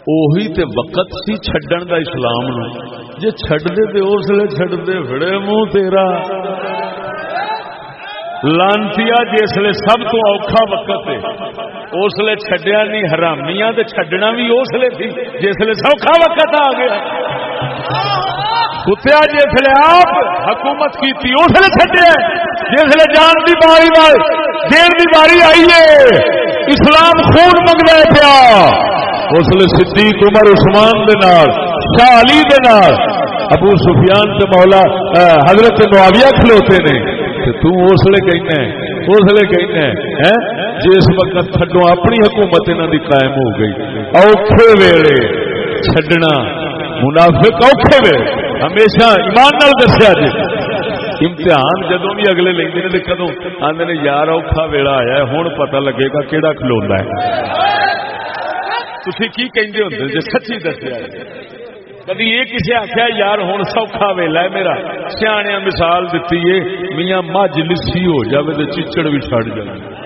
اوہی تے وقت سی چھڈن دا اسلام نو جے چھڈ دے تے اس لیے چھڈ دے بڑے منہ تیرا لانتی جسے سب تو اوکھا وقت ہے اسلے چڈیا نہیں، حرامیاں تے چھڈنا بھی اس اسلے تھی جسے سوکھا وقت آ گیا۔ کتیا جسے آپ حکومت کی تھی اسلے چڈیا جسے جان کی باری بار دیر کی باری آئی ہے۔ اسلام خون منگتا پیا۔ اسلے صدیق عمر عثمان دے نال، شاہ علی دے نال، ابو سفیان سے مولا حضرت معاویہ کھلوتے نے۔ تو اسلے کہنا ہے اسلے کہنا ہے جس وقت تھڈو اپنی حکومت انہوں کی قائم ہو گئی، اوکھے ویلے چھڈنا منافق اوکھے ویلے۔ ہمیشہ ایمان نال دسیا جی۔ امتحان جدو بھی اگلے لیں گے کدو آدھے نے، یار اوکھا ویلا آیا ہوں پتا لگے گا کہڑا کھلوا ہے۔ تھی کی کہیں ہوں جی؟ سچی دسیا جی۔ کدی یہ کسی آخیا یار ہوں سوکھا ویلا ہے میرا۔ سیا مثال دیتی ہے، میاں مجھ لسی ہو جائے تو چیچڑ بھی چڑ جائے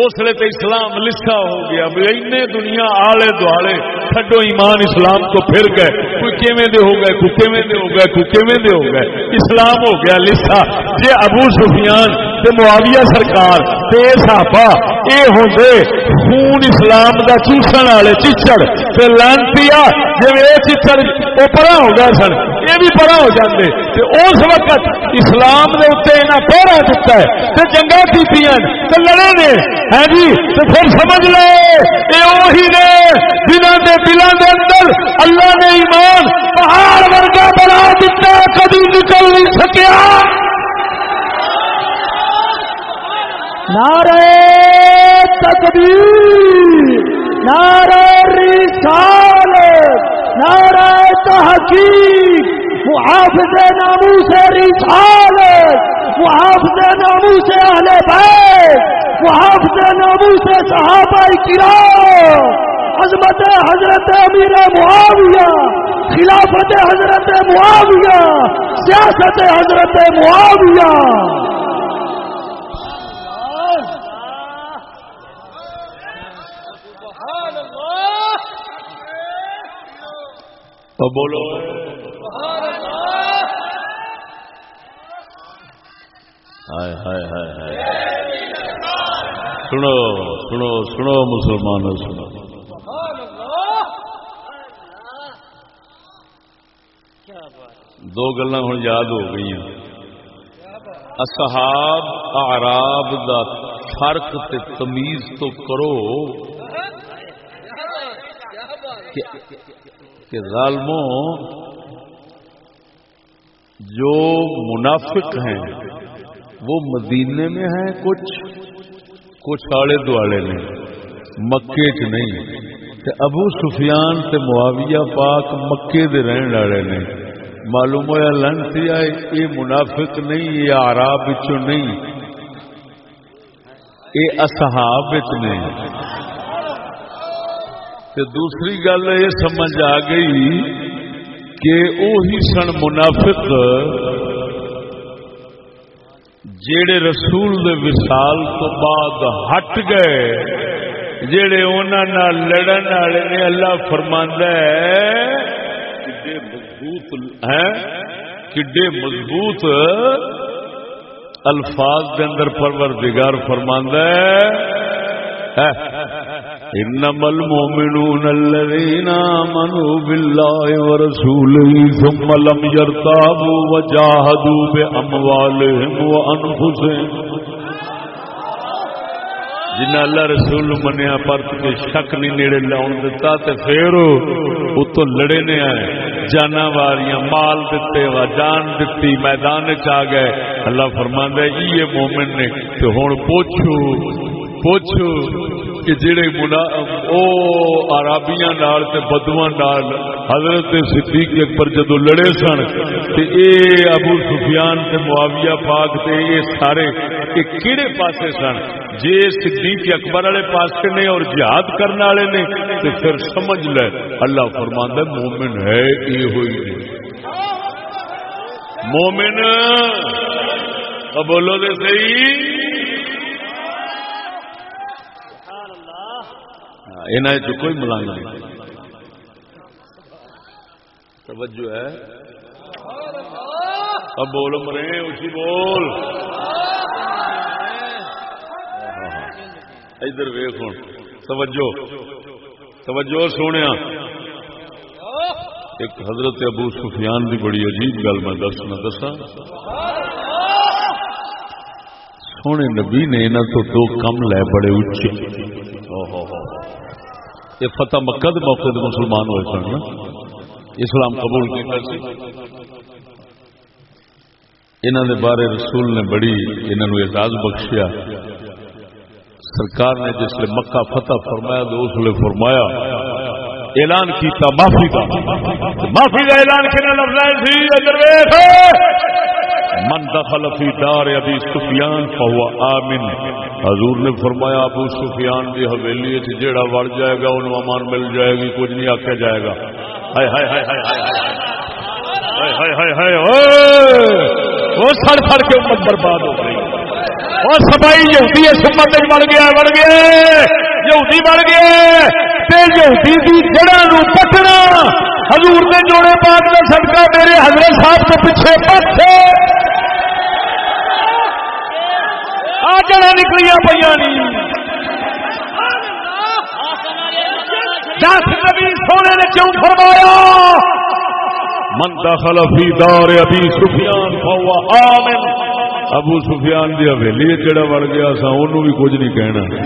اس لیے تو اسلام لسا ہو گیا این دنیا آلے دوالے تھڈو ایمان اسلام کو پھر گئے۔ کوئی کیویں دے ہو گئے؟ کوئی کیویں دے ہو گئے؟ کوئی کیویں دے ہو گئے؟ اسلام ہو گیا لسا جی ابو سفیان تے معاویہ سرکار تے صحابہ اے ہوندے خون اسلام دا چوسن والے چچڑ تے لانتی جی اے چچڑ او ہو گئے سن۔ یہ بھی پرا ہو جاندے۔ تے اس وقت اسلام دے اوتے انہاں پہرا دتا ہے۔ تے جنگا کیتیاں تے لڑے نے۔ ہیں جی تے پھر سمجھ لو اے وہی نے جنہاں دے دلاں دے اندر اللہ نے ایمان پہاڑ ورگا بنا دتا کبھی نکل نہیں سکیا۔ نعرہ تکبیر۔ نعرہ رسالت نعرہ تحقیق، محافظ نامو سے رسالت، محافظ نامو سے اہل بیت، محافظ نامو سے صحابہ کرام، عظمت حضرت امیر معاویہ، خلافت حضرت معاویہ، سیاست حضرت معاویہ۔ تو بولو۔ ہائے ہائے ہائے ہائے۔ سنو سنو سنو مسلمان سنو۔ دو گلا ہوں یاد ہو گئی ہیں اصحاب اعراب دا فرق تے تمیز تو کرو کہ ظالموں جو منافق ہیں، وہ مدینے میں ہیں کچھ کچھ آڑے دوالے نے مکے چ نہیں، تے ابو سفیان تے معاویہ پاک مکے دے رہن والے نے۔ معلوم ہوا لنسی آئے یہ منافق نہیں یہ آراب نہیں یہ اصحاب نہیں۔ تے دوسری گل یہ سمجھ آ گئی کہ وہی سن منافق جڑے رسول دے وصال تو بعد ہٹ گئے جڑے انہوں لڑن والے نے اللہ فرماندہ ہے مضبوط، ہیں، کڈے مضبوط الفاظ کے اندر پروردگار فرماندہ ہے۔ انما المؤمنون الذين امنوا بالله ورسوله ثم لم يرتابوا وجاهدوا باموالهم وانفسهم جنہ اللہ رسول منیا پرت کے شک نہیں نیڑے لاؤن دیتا تے پھر اتو لڑے نے آئے۔ جانا واریاں مال دیتے وا جان دیتی میدان چ گئے۔ اللہ فرماندا ہے یہ مومن نے تے ہن پوچھو پوچھو۔ کہ جڑے منا او عربیاں نال تے بدواں نال حضرت صدیق اکبر جدو لڑے سن، تے اے ابو سفیان تے معاویہ پاک تے اے سارے اے کیڑے پاسے سن؟ جے صدیق اکبر والے پاسے نے اور جہاد کرنے والے نے، تے پھر سمجھ لے، اللہ فرماندا مومن ہے، اے ہوئی مومن بولو دے صحیح؟ انہیں کوئی ملانگ نہیں۔ توجہ ہے۔ اب بول مرے اسی بول۔ ادھر ویخ ہوں۔ توجہ۔ توجہ سونے۔ ایک حضرت ابو سفیان کی بڑی عجیب گل میں دسنا دسا سونے نبی نے انہوں تو دو کم لے بڑے اچھے۔ یہ فتح مکہ دے موقع دے مسلمان ہوئے سن نا۔ اسلام قبول انہوں نے بارے رسول نے بڑی انہوں نے اعزاز بخشیا۔ سرکار نے جس لیے مکہ فتح فرمایا تو اس لیے فرمایا، اعلان کیتا، معافی کا۔ معافی کا اعلان کنا لفظ من دخل فی دار ابی سفیان فهو آمن۔ حضور نے فرمایا ابو سفیان کی حویلی جیڑا وڑ جائے گا انہوں امان مل جائے گی کچھ نہیں آخیا جائے گا ہائے ہائے ہائے ہائے ہائے ہائے ہائے وہ سڑ سڑ کے امت برباد ہو گئی وہ سبائی یہودی اس امت بڑ گیا بڑ گیا یہودی بڑ گیا یہودی کی جڑا نو پٹنا حضور نے جوڑے پاک کا صدقہ میرے حضرت صاحب کے پیچھے پچھے جڑا نکلیاں پہ دس نبی سونے نے کیوں فرمایا؟ من دخل فی دار ابی سفیان فهو آمن۔ ابو سفیان دی حویلی جڑا وڑ گیا سا اونوں بھی کچھ نہیں کہنا۔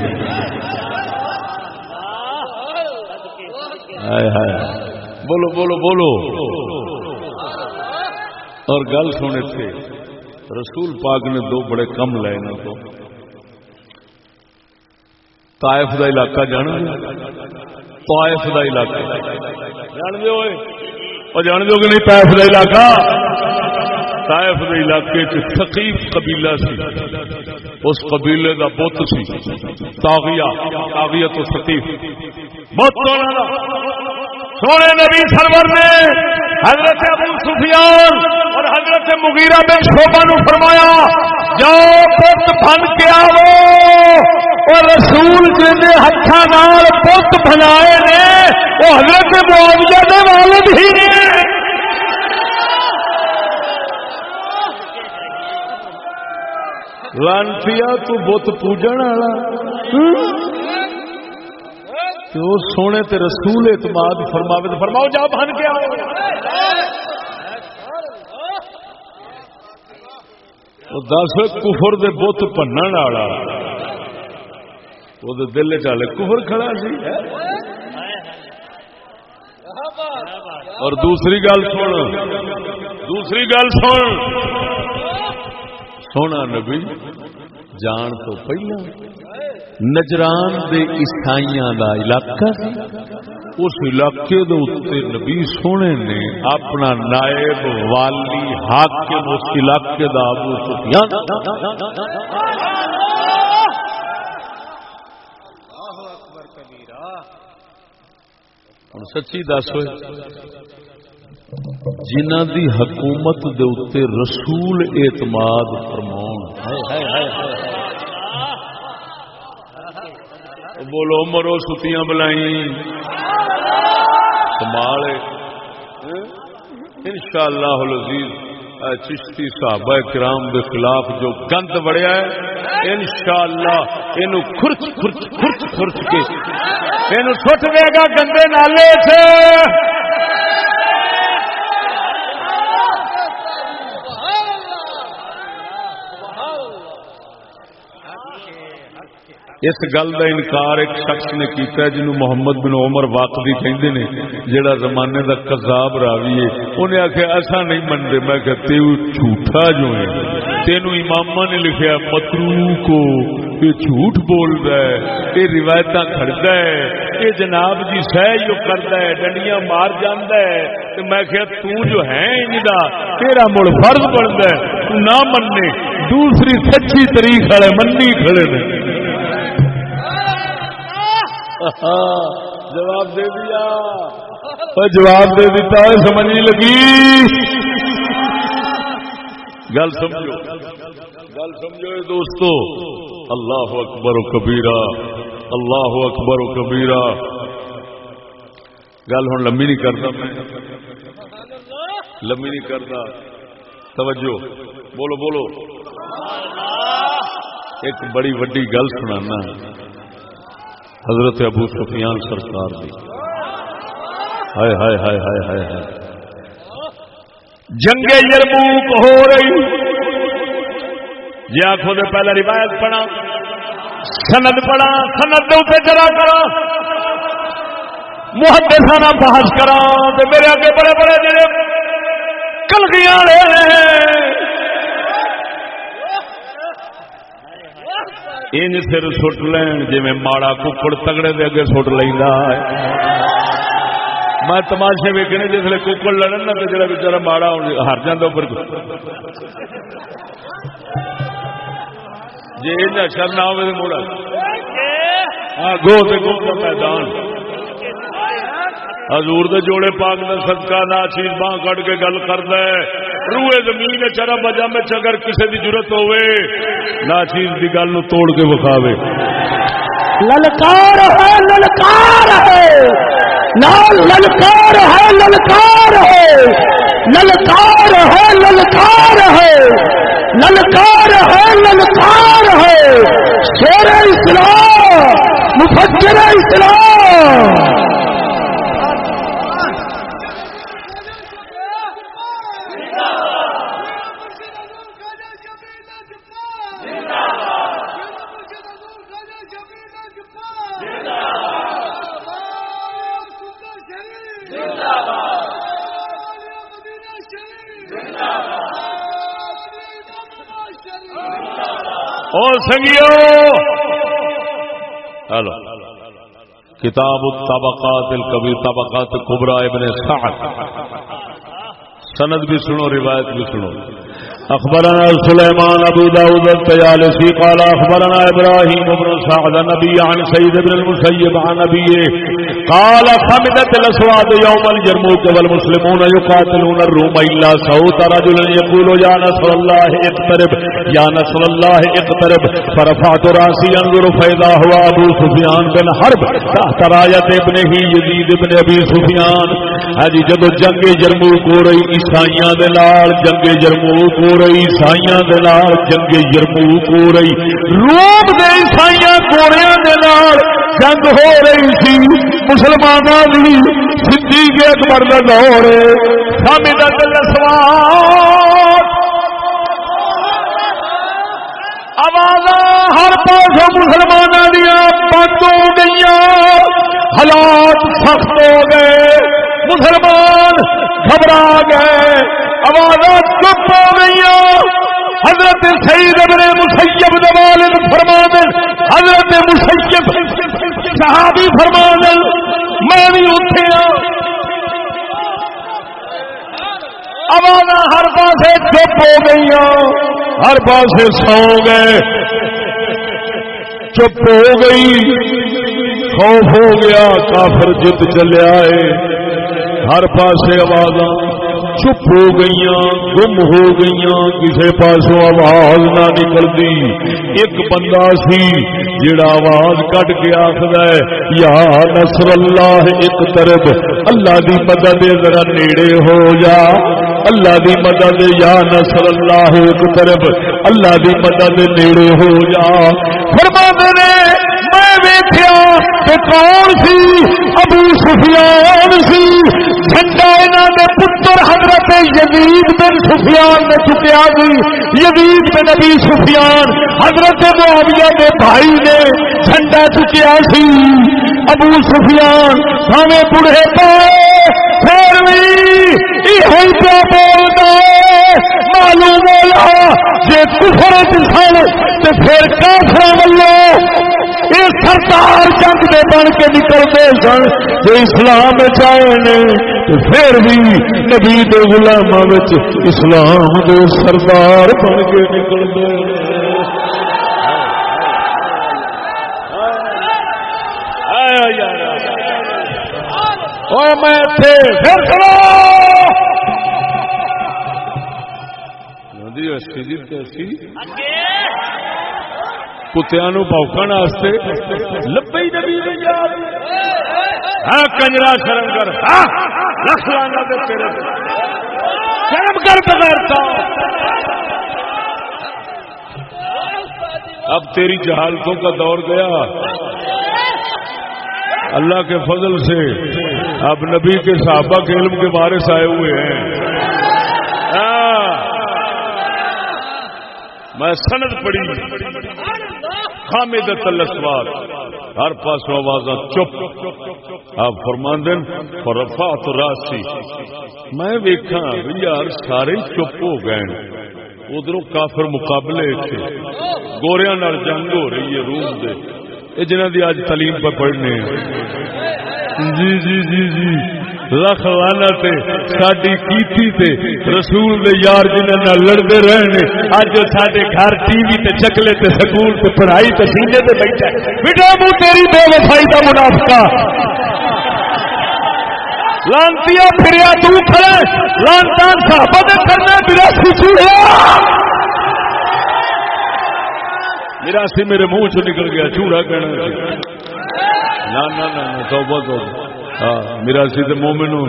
ہائے ہائے۔ بولو بولو بولو۔ اور گل سونے تھے رسول پاک نے دو بڑے کم لے نا تو۔ طائف دا علاقہ جان طائف دا علاقہ۔ جان دے ہوئے اور جان دے کہ نہیں طائف دا علاقہ؟ طائف دے علاقے چ ثقیف قبیلہ سی۔ اس قبیلے دا بت سی۔ تاغیہ تاغیہ تو ثقیف۔ بت سونے نبی سرور نے حضرت ابو سفیان اور حضرت مغیرہ بن شوبا نو فرمایا جاؤ پت بن کے آو اور رسول جن ہاتھ پت بنائے نے وہ حضرت معاوضہ دے والد ہی نے۔ لانتی تو بت پوجن والا۔ تو سونے تے رسول اعتماد فرماوے فرماؤ جا بن کے آؤ دس کفر دے بت بنن والا۔ وہ دل چلے کفر کھڑا سی۔ اور دوسری گل سن۔ دوسری گل سن۔ سونا نبی جان تو پہلے نجران دے عیسائیاں دا علاقہ، اس علاقے دے اتنے نبی سونے نے اپنا نائب والی حاکم اس علاقے دا ابو سفیان۔ سچی دس ہوئے جنہ دی حکومت دے اتنے رسول اعتماد فرماؤ بولو مرو ستیاں بلائی کمال ان شاء اللہ چشتی صحابہ کرام کے خلاف جو گند بڑھیا ہے ان شاء اللہ یہ خرچ خرچ خرچ خرچ کے یہ سٹ دے گا گندے نالے سے اس گل کا انکار ایک شخص نے کیتا ہے جنہوں محمد بن عمر واقعی کہندے نے جڑا زمانے دا قذاب راوی ہے۔ انہیں آخیا ایسا نہیں منتے میں کہتے جھوٹا جو ہے۔ تینوں امام نے لکھیا مترو کو یہ جھوٹ بول رہا ہے۔ یہ روایت کھڑتا ہے۔ یہ جناب جی سہ جو کرتا ہے، ڈنڈیاں مار جانا ہے۔ تو میں کہ تو جو ہے انجا تیرا مڑ فرض بنتا ہے۔ تو نہ مننے۔ دوسری سچی تاریخ والے منی کھڑے نے۔ جواب دے دیا۔ جواب دے دیتا ہے سمجھ نہیں لگی۔ گل سمجھو۔ گل سمجھو دوستو۔ اللہ اکبر و کبیرہ۔ اللہ اکبر و کبیرہ۔ گل ہوں لمبی نہیں کرتا میں۔ لمبی نہیں کرتا۔ توجہ۔ بولو بولو۔ ایک بڑی وڈی گل سنانا۔ حضرت ابو سفیان سرکار دی۔ ہائے ہائے ہائے ہائے ہائے ہائے۔ جنگ یرموک ہو رہی۔ جی آخو دے پہلے روایت پڑھا۔ سند پڑھا۔ سند دے اتنے چلا کرا۔ محدثانہ بحث کرا۔ تے میرے آگے بڑے بڑے جڑے کلگیاں رہے ان سر سٹ لین جی ماڑا ککڑ تگڑے دے اگے سٹ لینا میں تماشے ویکنے جس ککڑ لڑن نہ تو جا بچارا ماڑا ہر جانا پر جی شر نہ ہو ہاں، گو تو گو کا میدان حضور دے جوڑے پاک نے صدقہ نہ چیز باں کٹ کے گل کردا ہے روئے زمین چرا بجا میں اگر کسے دی جرت ہوئے نہ چیز دی گل نو توڑ کے وکھاوے۔ للکار ہے للکار ہے۔ نال للکار ہے للکار ہے۔ للکار ہے للکار ہے۔ للکار ہے للکار ہے۔ شیر اسلام مفجر اسلام۔ سنگیو! ہلو۔ کتاب الطبقات الکبیر، طبقات کبرا ابن سعد۔ سند بھی سنو، روایت بھی سنو۔ اخبرنا سليمان ابو داود الطيالسي قال اخبرنا ابراهيم بن سعد النبي عن سيد بن المسيب عن نبيه قال خمدت الاسواد يوم الجرموك والمسلمون يقاتلون الروم الا صوت رجل يقول يا نصر الله اقترب، يا نصر الله اقترب. فرفعت راسي انظر فاذا هو ابو سفيان بن حرب تحت رايه ابنه يزيد بن ابي سفيان. ہجی جب جنگ جرموک ہو رہی عیسائیاں دے نال، جنگ جرموک ہو رہی عیسائیاں دے نال، جنگ یرموک ہو رہی روم دے عیسائیاں کوڑیاں دے نال جنگ ہو رہی سی مسلماناں دی صدیق اکبر دا دور ہے۔ سامنے دا دل سوال۔ آواز ہر پاس مسلمانوں دیا بند ہو گئی حالات سخت ہو گئے۔ مسلمان گھبرا گئے۔ آواز چپ ہو گئی حضرت سعید ابن مسیب دبال فرما حضرت مسیب صحابی فرما دل میں بھی اٹھے ہاں۔ آواز ہر پاسے چپ ہو گئی ہاں۔ ہر پاسے سو گئے۔ چپ ہو گئی۔ خوف ہو گیا، کافر جد چلے آئے۔ ہر پاسے آواز چپ ہو گئی گم ہو گئی کسی پاسوں آواز نہ نکلتی ایک بندہ سی جڑا آواز کٹ کے آخر یا نصر اللہ ایک طرف، اللہ دی مدد ذرا نیڑے ہو جا۔ اللہ دی مدد یا نصر اللہ ایک طرف، اللہ دی مدد نیڑے ہو جا۔ فرما نے میں ویخیا کون سی ابو سفیان سی؟ جھنڈا انہوں نے پتر حضرت یزید بن سفیان نے چکیا سی یزید بن ابی سفیان، حضرت معاویہ کے بھائی نے جھنڈا چکیا سی۔ ابو سفیان ہمیں بڑھے پائے پھر بھی یہ پیا بولتا معلوم ہوا جی کفر سن تو پھر کافر ملو یہ سرکار جنگ دے بن کے نکلتے سن جو اسلام چاہے تو پھر بھی نبی دے غلام اسلام دے سردار بن کے نکلتے میں پھر کتیا پوکن لبے ہاں کنجرا شرم کر شرم کر بغیر اب تیری جہالتوں کا دور گیا اللہ کے فضل سے اب نبی کے صحابہ کے علم کے بارش آئے ہوئے ہیں میں سند پڑھی. خامد تلسوار ہر پاس آواز چپ. آپ فرمان دین فرفا تو راسی. میں ویکھا یار سارے چپ ہو گئے ادھر کافر مقابلے تھے گوریا جنگ ہو رہی ہے روم دے. یہ جنہ دی آج تعلیم پر پڑھنے جی جی جی جی. لکھ لانا تے ساڈی کیتی تے رسول دے یار جنہاں نال لڑدے رہنے اج ساڈے گھر ٹی وی تے چکلے تے سکول تے پڑھائی تے سینے تے بیٹھا بیٹا مو تیری بے وفائی دا منافقہ۔ لانتیا پھریا، تو کھڑے لانتان صحابہ دے کرنا میرا چوڑیا میرا سی میرے منہ چ نکل گیا چوڑا کہنا نہ نہ نہ، توبہ توبہ۔ میرا سی تو مومن ہوں۔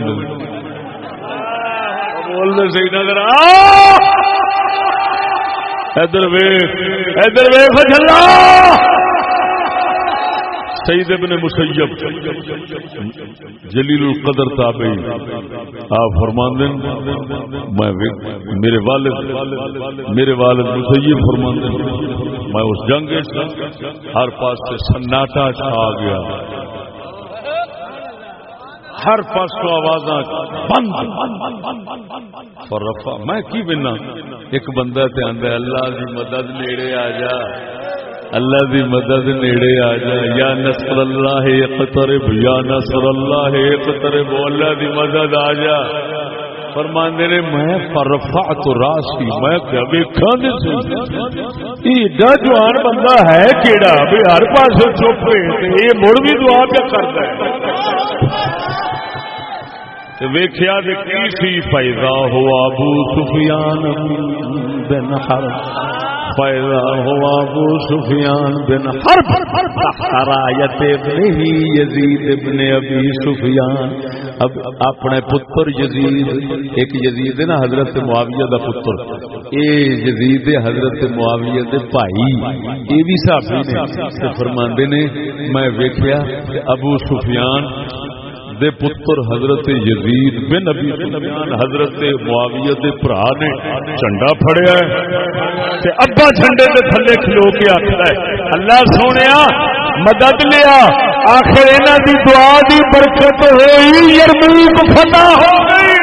بولتے سی نظر ادھر ویخ ادھر ویخ جلا سید ابن مسیب جلیل القدر تابعی۔ آپ فرماندن میں میرے والد میرے والد مسیب فرماندن میں اس جنگ ہر پاس سے سناٹا چھا گیا۔ ہر پاس تو آواز رفا میں کی بنا ایک بندہ تے آندا اللہ دی مدد نیڑے آ جا۔ اللہ دی مدد نیڑے آ جا۔ یا نصر اللہ اقترب، یا نصر اللہ اقترب اللہ دی مدد آ جا۔ فرماندے نے، میں فرفا تو راسی میں کیا ویکھاں دے سی ایڈا جوان بندہ ہے کیڑا؟ بھی ہر پاسے چپ رہے، تے یہ مڑ بھی دعا پہ کردا ہے۔ ویخیا کی سی پیدا ہوا ابو سفیان بن ہر پیدا ہوا ابو سفیان بن ہر رایت ابن ہی یزید ابن ابی سفیان۔ اب اپنے پتر یزید، ایک یزید نا حضرت معاویہ دا پتر۔ اے یزید حضرت معاویہ دے بھائی، اے بھی صحابی نے۔ فرماندے نے، میں ویکھیا ابو سفیان دے پتر حضرت یزید بن ابی سفیان، حضرت معاویہ دے بھرا نے جھنڈا پھڑیا ہے تے ابا جھنڈے دے تھلے کھلو کے آکھدا ہے، اللہ سونیا، مدد لیا، آخر انہاں دی دعا دی برکت ہوئی، یرموک فتح ہو گئی۔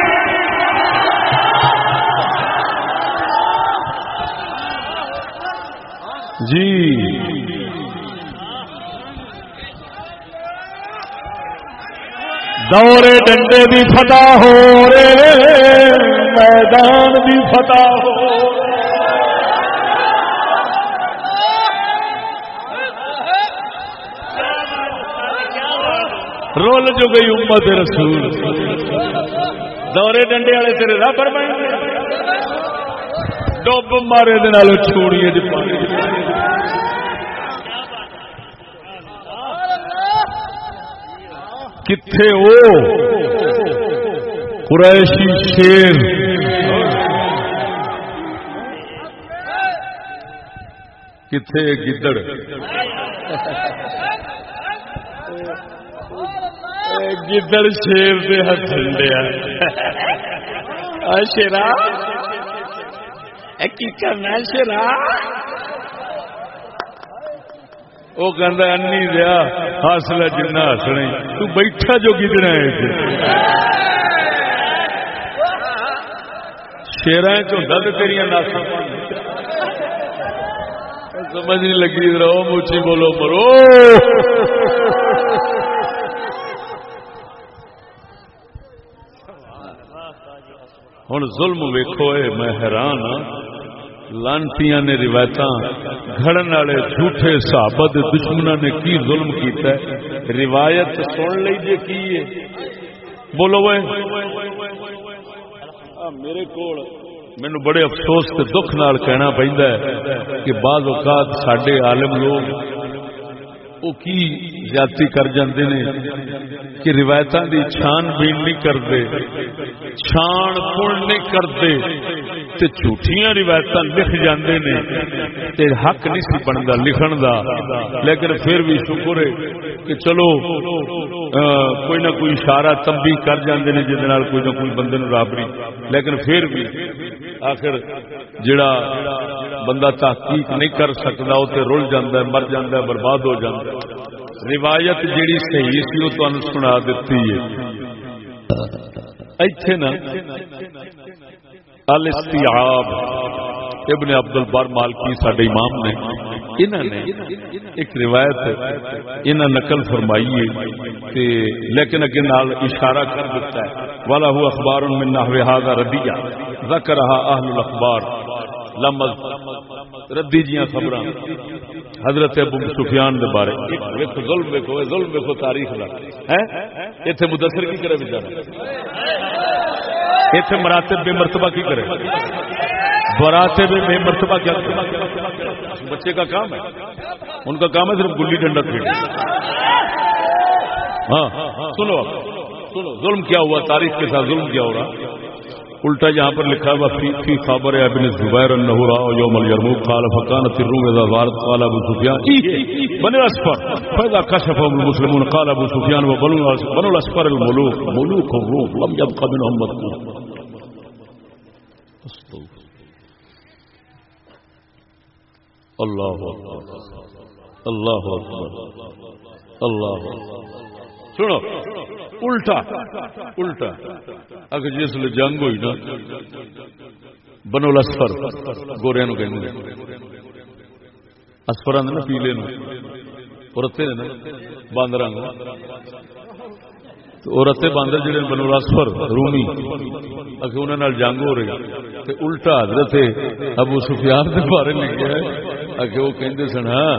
جی۔ دورے ڈنڈے دی فتح ہو رے میدان دی فتح ہو رول جو گئی امت رسول۔ دورے ڈنڈے والے تیرے رابر بن گئے۔ ڈب مارے دن چھوڑیے جی پانی۔ کتھے او قریشی شیر۔ کتھے گدڑ۔ گدڑ شیر سے ہاتھ ٹھنڈیا شیرا۔ کی کرنا شیرا؟ وہ کہہ انی دیا حاصل جنا ہسنے تو بیٹھا جو گدنا ہے شیرا چوندا تو تیریا ناسا سمجھ نہیں لگی رہو موچی بولو مرو ہوں ظلم ویکو میں حیران ہاں لانتیاں نے روایت گھڑن والے جھوٹے صحابت دشمنوں نے کی ظلم کیتا ہے؟ روایت سن لی جی کی ہے؟ بولو وہ میرے کو مینو بڑے افسوس سے دکھ نال کہنا پہنتا ہے کہ بعض اوقات سڈے عالم لوگ وہ کی جاتی کر جاندے نے کہ روایتوں دی چھان بین نہیں کرتے چھان پڑ نہیں کرتے تے جھوٹیاں روایت لکھ جاندے نے، تے حق نہیں سی بنتا لکھن دا۔ لیکن پھر بھی شکر ہے کہ چلو کوئی نہ کوئی اشارہ تمبی کر جاندے نے جہد کوئی نہ کوئی بندے نو رابری۔ لیکن پھر بھی آخر جڑا بندہ تحقیق نہیں کر سکتا وہ رل جاندہ ہے، مر جاندہ ہے، برباد ہو جاندہ ہے۔ روایت جیڑی صحیح سی وہ تمہیں سنا دیتی ہے۔ ایتھے نا الاستیعاب ابن عبد البر مالکی سڈے امام نے انہوں نے ایک روایت انہوں نقل فرمائی ہے لیکن اگے نال اشارہ کر دیتا ہے والا ہوا اخبار من نحو هذا ردیہ ذکرها اهل الاخبار لمز ردی جیاں خبراں حضرت ابو سفیان دے بارے۔ ایک ظلم دیکھو ظلم دیکھو تاریخ دا۔ ہیں ایتھے مدثر کی کرے بیچارہ اتنے مراتب بے مرتبہ کی کرے؟ براتب بے مرتبہ کیا کرے؟ بچے کا کام ہے۔ ان کا کام ہے صرف گلی ڈنڈا کھیلنا ہاں،, ہاں،, ہاں سنو سنو، ظلم کیا ہوا؟ تاریخ کے ساتھ ظلم کیا ہو رہا؟ الٹا یہاں پر لکھا ہوا فی خبر ہے ابن زبیر انه را یوم الیرموک قال فكانت الروم اذا ظهرت قال ابو سفیان بن الاسفر فاذا كشف المسلمون، قال ابو سفیان وبنو بنو الاسفر الملوك ملوك الروم، لم يبقى منهم مذكور اللہ اکبر اللہ اکبر اللہ اکبر۔ سنو، الٹا الٹا۔ اگر جس لیے جنگ ہوئی نا، بنو لسفر گوریا نو کہ اسفر آدھے نا، پیلے نو۔ رتے نے باندر رتے باندر جڑے بنو لسفر رومی۔ اگر انہوں جنگ ہو رہی، تے الٹا حضرت ابو سفیان کے بارے لکھا ہے، اگر وہ کہتے سن ہاں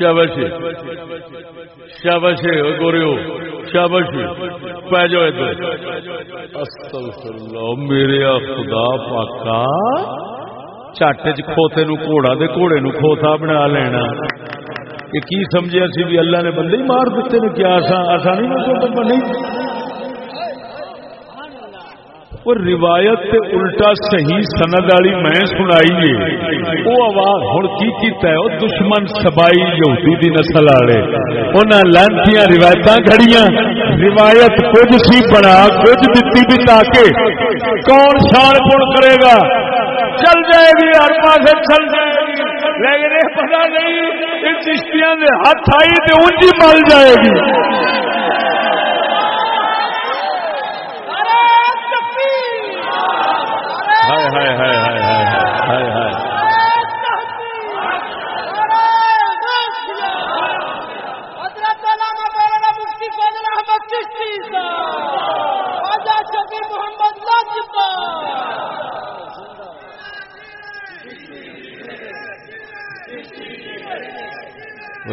شابش شابش گوریو شابش پہ جاؤ ادھر میرے خدا پاکا. چٹ چوتے نو گھوڑا دے گھوڑے نو کھوتا بنا لینا. یہ کی سمجھے سی بھی اللہ نے بندے ہی مار دیتے نے کیا آسان نہیں۔ وہ روایت تے الٹا صحیح سند والی میں سنائی ہے وہ آواز ہوں کی کیتا ہے؟ وہ دشمن سبائی یہودی دی نسل والے۔ انہاں لانتیاں روایتاں کھڑیاں۔ روایت کچھ سی بنا، کچھ دیتی بھی تاکہ کون شان پڑ کرے گا۔ چل جائے گی، ہر پاس چل جائے گی۔ لیکن یہ پتا نہیں ان چشتیاں ہاتھ آئی تو اونچی مل جائے گی۔ ہائے ہائے ہائے ہائے ہائے ہائے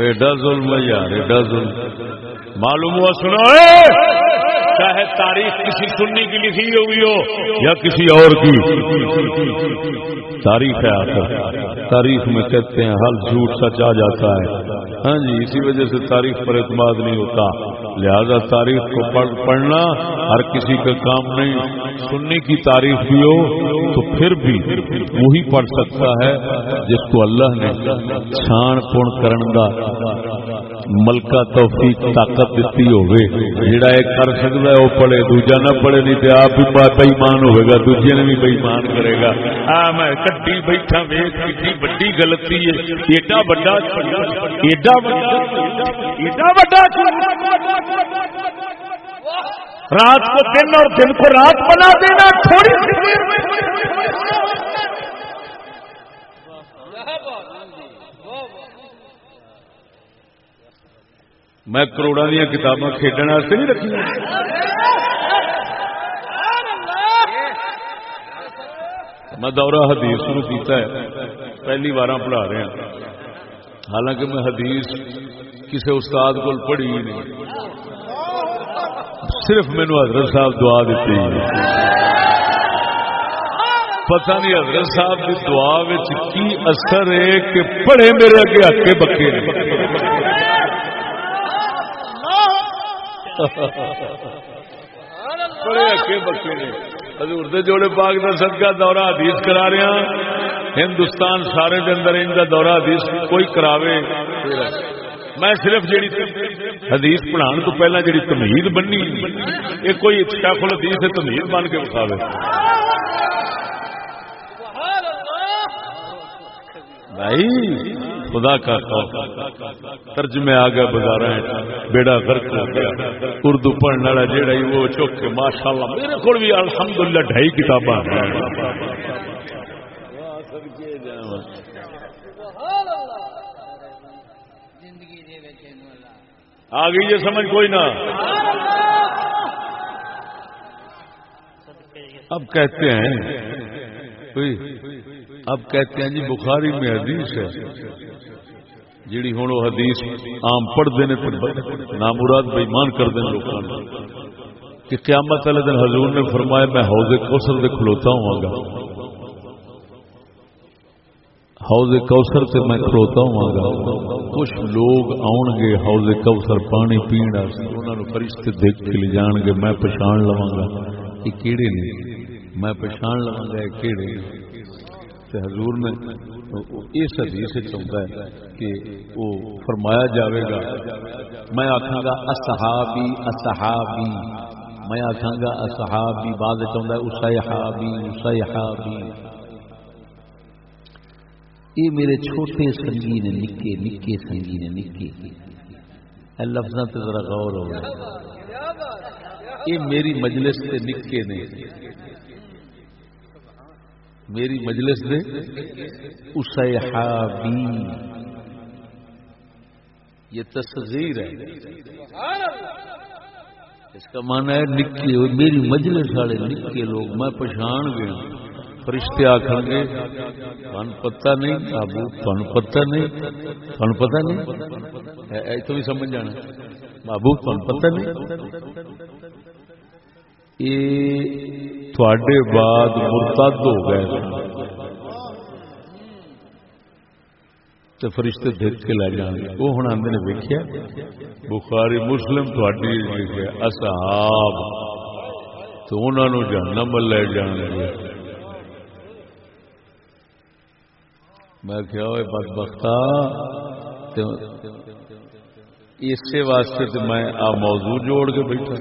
ایڈا ظلم یار ایڈا ظلم۔ معلوم ہوا سنا۔ چاہے تاریخ کسی سننی کی لکھی ہوئی ہو یا کسی اور کی؟ تاریخ ہے آخر۔ تاریخ میں کہتے ہیں ہر جھوٹ سچ آ جاتا ہے۔ ہاں جی اسی وجہ سے تاریخ پر اعتماد نہیں ہوتا۔ لہذا تاریخ کو پڑھ پڑھنا ہر کسی کا کام نہیں۔ سننے کی تاریخ بھی ہو تو پھر بھی وہی پڑھ سکتا ہے جس کو اللہ نے چھان پون کرن دا ملکہ توفیق طاقت دیتی ہوئے۔ جڑا ایک کر سکتا ہے وہ پڑھے، دوجا نہ پڑھے نہیں تو آپ بھی بےمان ہوئے گا، دوجے نے بھی بےمان کرے گا۔ آ، میں کٹی بیٹھا ویس کی بڑی غلطی ہے۔ ایڈا بڑا ایڈا بڑا ایڈا بڑا رات کو دن اور دن کو رات بنا دینا تھوڑی سی میں۔ کروڑا دیا کتاباں کھیلنے نہیں رکھی میں دورہ حدیث شروع کیتا ہے، پہلی بار پڑھا رہا حالانکہ میں حدیث کسی استاد کو پڑھی ہی نہیں۔ صرف مینو حضرت صاحب دعا دیتی پتہ نہیں حضرت صاحب کی دعا کی اثر ہے کہ پڑھے میرے اگے ہکے بکے پڑھے ہکے بکے نے حضور دے جوڑے پاک کا صدقہ دورہ حدیث کرا رہے ہیں ہندوستان سارے دے اندر ان کا دورہ حدیث کوئی کراوے۔ میں صرف جیڑی حدیث پڑھان تو پہلا جیڑی تمہید بننی، یہ کوئی شیخ الحدیث ہے تمہید بن کے بتاوے بھائی، خدا کا خوف۔ ترجمے آ گیا بازار بیڑا غرق ہو گیا۔ اردو پڑھنے والا جہاں وہ چوک ماشاء اللہ میرے کو بھی الحمدللہ ڈھائی کتاباں آ گئی یہ سمجھ کوئی نہ۔ اب کہتے ہیں اب کہتے ہیں جی بخاری میں حدیث ہے۔ جیڑی ہوں وہ حدیث آم پڑھتے ہیں نامراد بےمان کر دیں لوگوں کہ قیامت والے دن حضور نے فرمایا، میں حوض کوسر سے کھلوتا ہوں گا۔ حوض کوسر سے میں کھلوتا ہوں گا کچھ لوگ آن گے حوض کوسر پانی پینے انہوں فرشتے دیکھ کے لے جان گے، میں پچھان لوا گا یہ کیڑے نے۔ میں پچھان لوا گا یہ کیڑے حضور نے اس حدیث چاہتا ہے کہ وہ فرمایا جاوے گا، میں آخا گا اصحابی اصحابی۔ میں آخا گا اصحابی بعد چاہتا ہے اسحابی اسحابی یہ میرے چھوٹے سنگی نے نکے نکے سنگی نے نکے لفظ تو ذرا غور ہو۔ یہ میری مجلس سے نکے نے۔ میری مجلس دے۔ اسحابی یہ تصغیر ہے۔ اس کا معنی ہے نکے۔ میری مجلس والے نکے لوگ، میں پچھان گیا فرشتے آخر گے تن پتا نہیں بابو تن پتا نہیں تن پتا نہیں؟ تو بھی سمجھ جانا۔ بابو تن پتا نہیں؟ یہ تھوڑے بعد مرتد ہو گئے۔ تو فرشتے دیکھ کے لے جان گے۔ وہ ہوں آدھے نے ویکیا بخاری، مسلم تھوڑی جی اصحاب۔ تو انہوں نے جہنم لے جان گے۔ میں کیا ہوئے بد بختا اسی واسطے تو میں آ موضوع جوڑ کے بیٹھا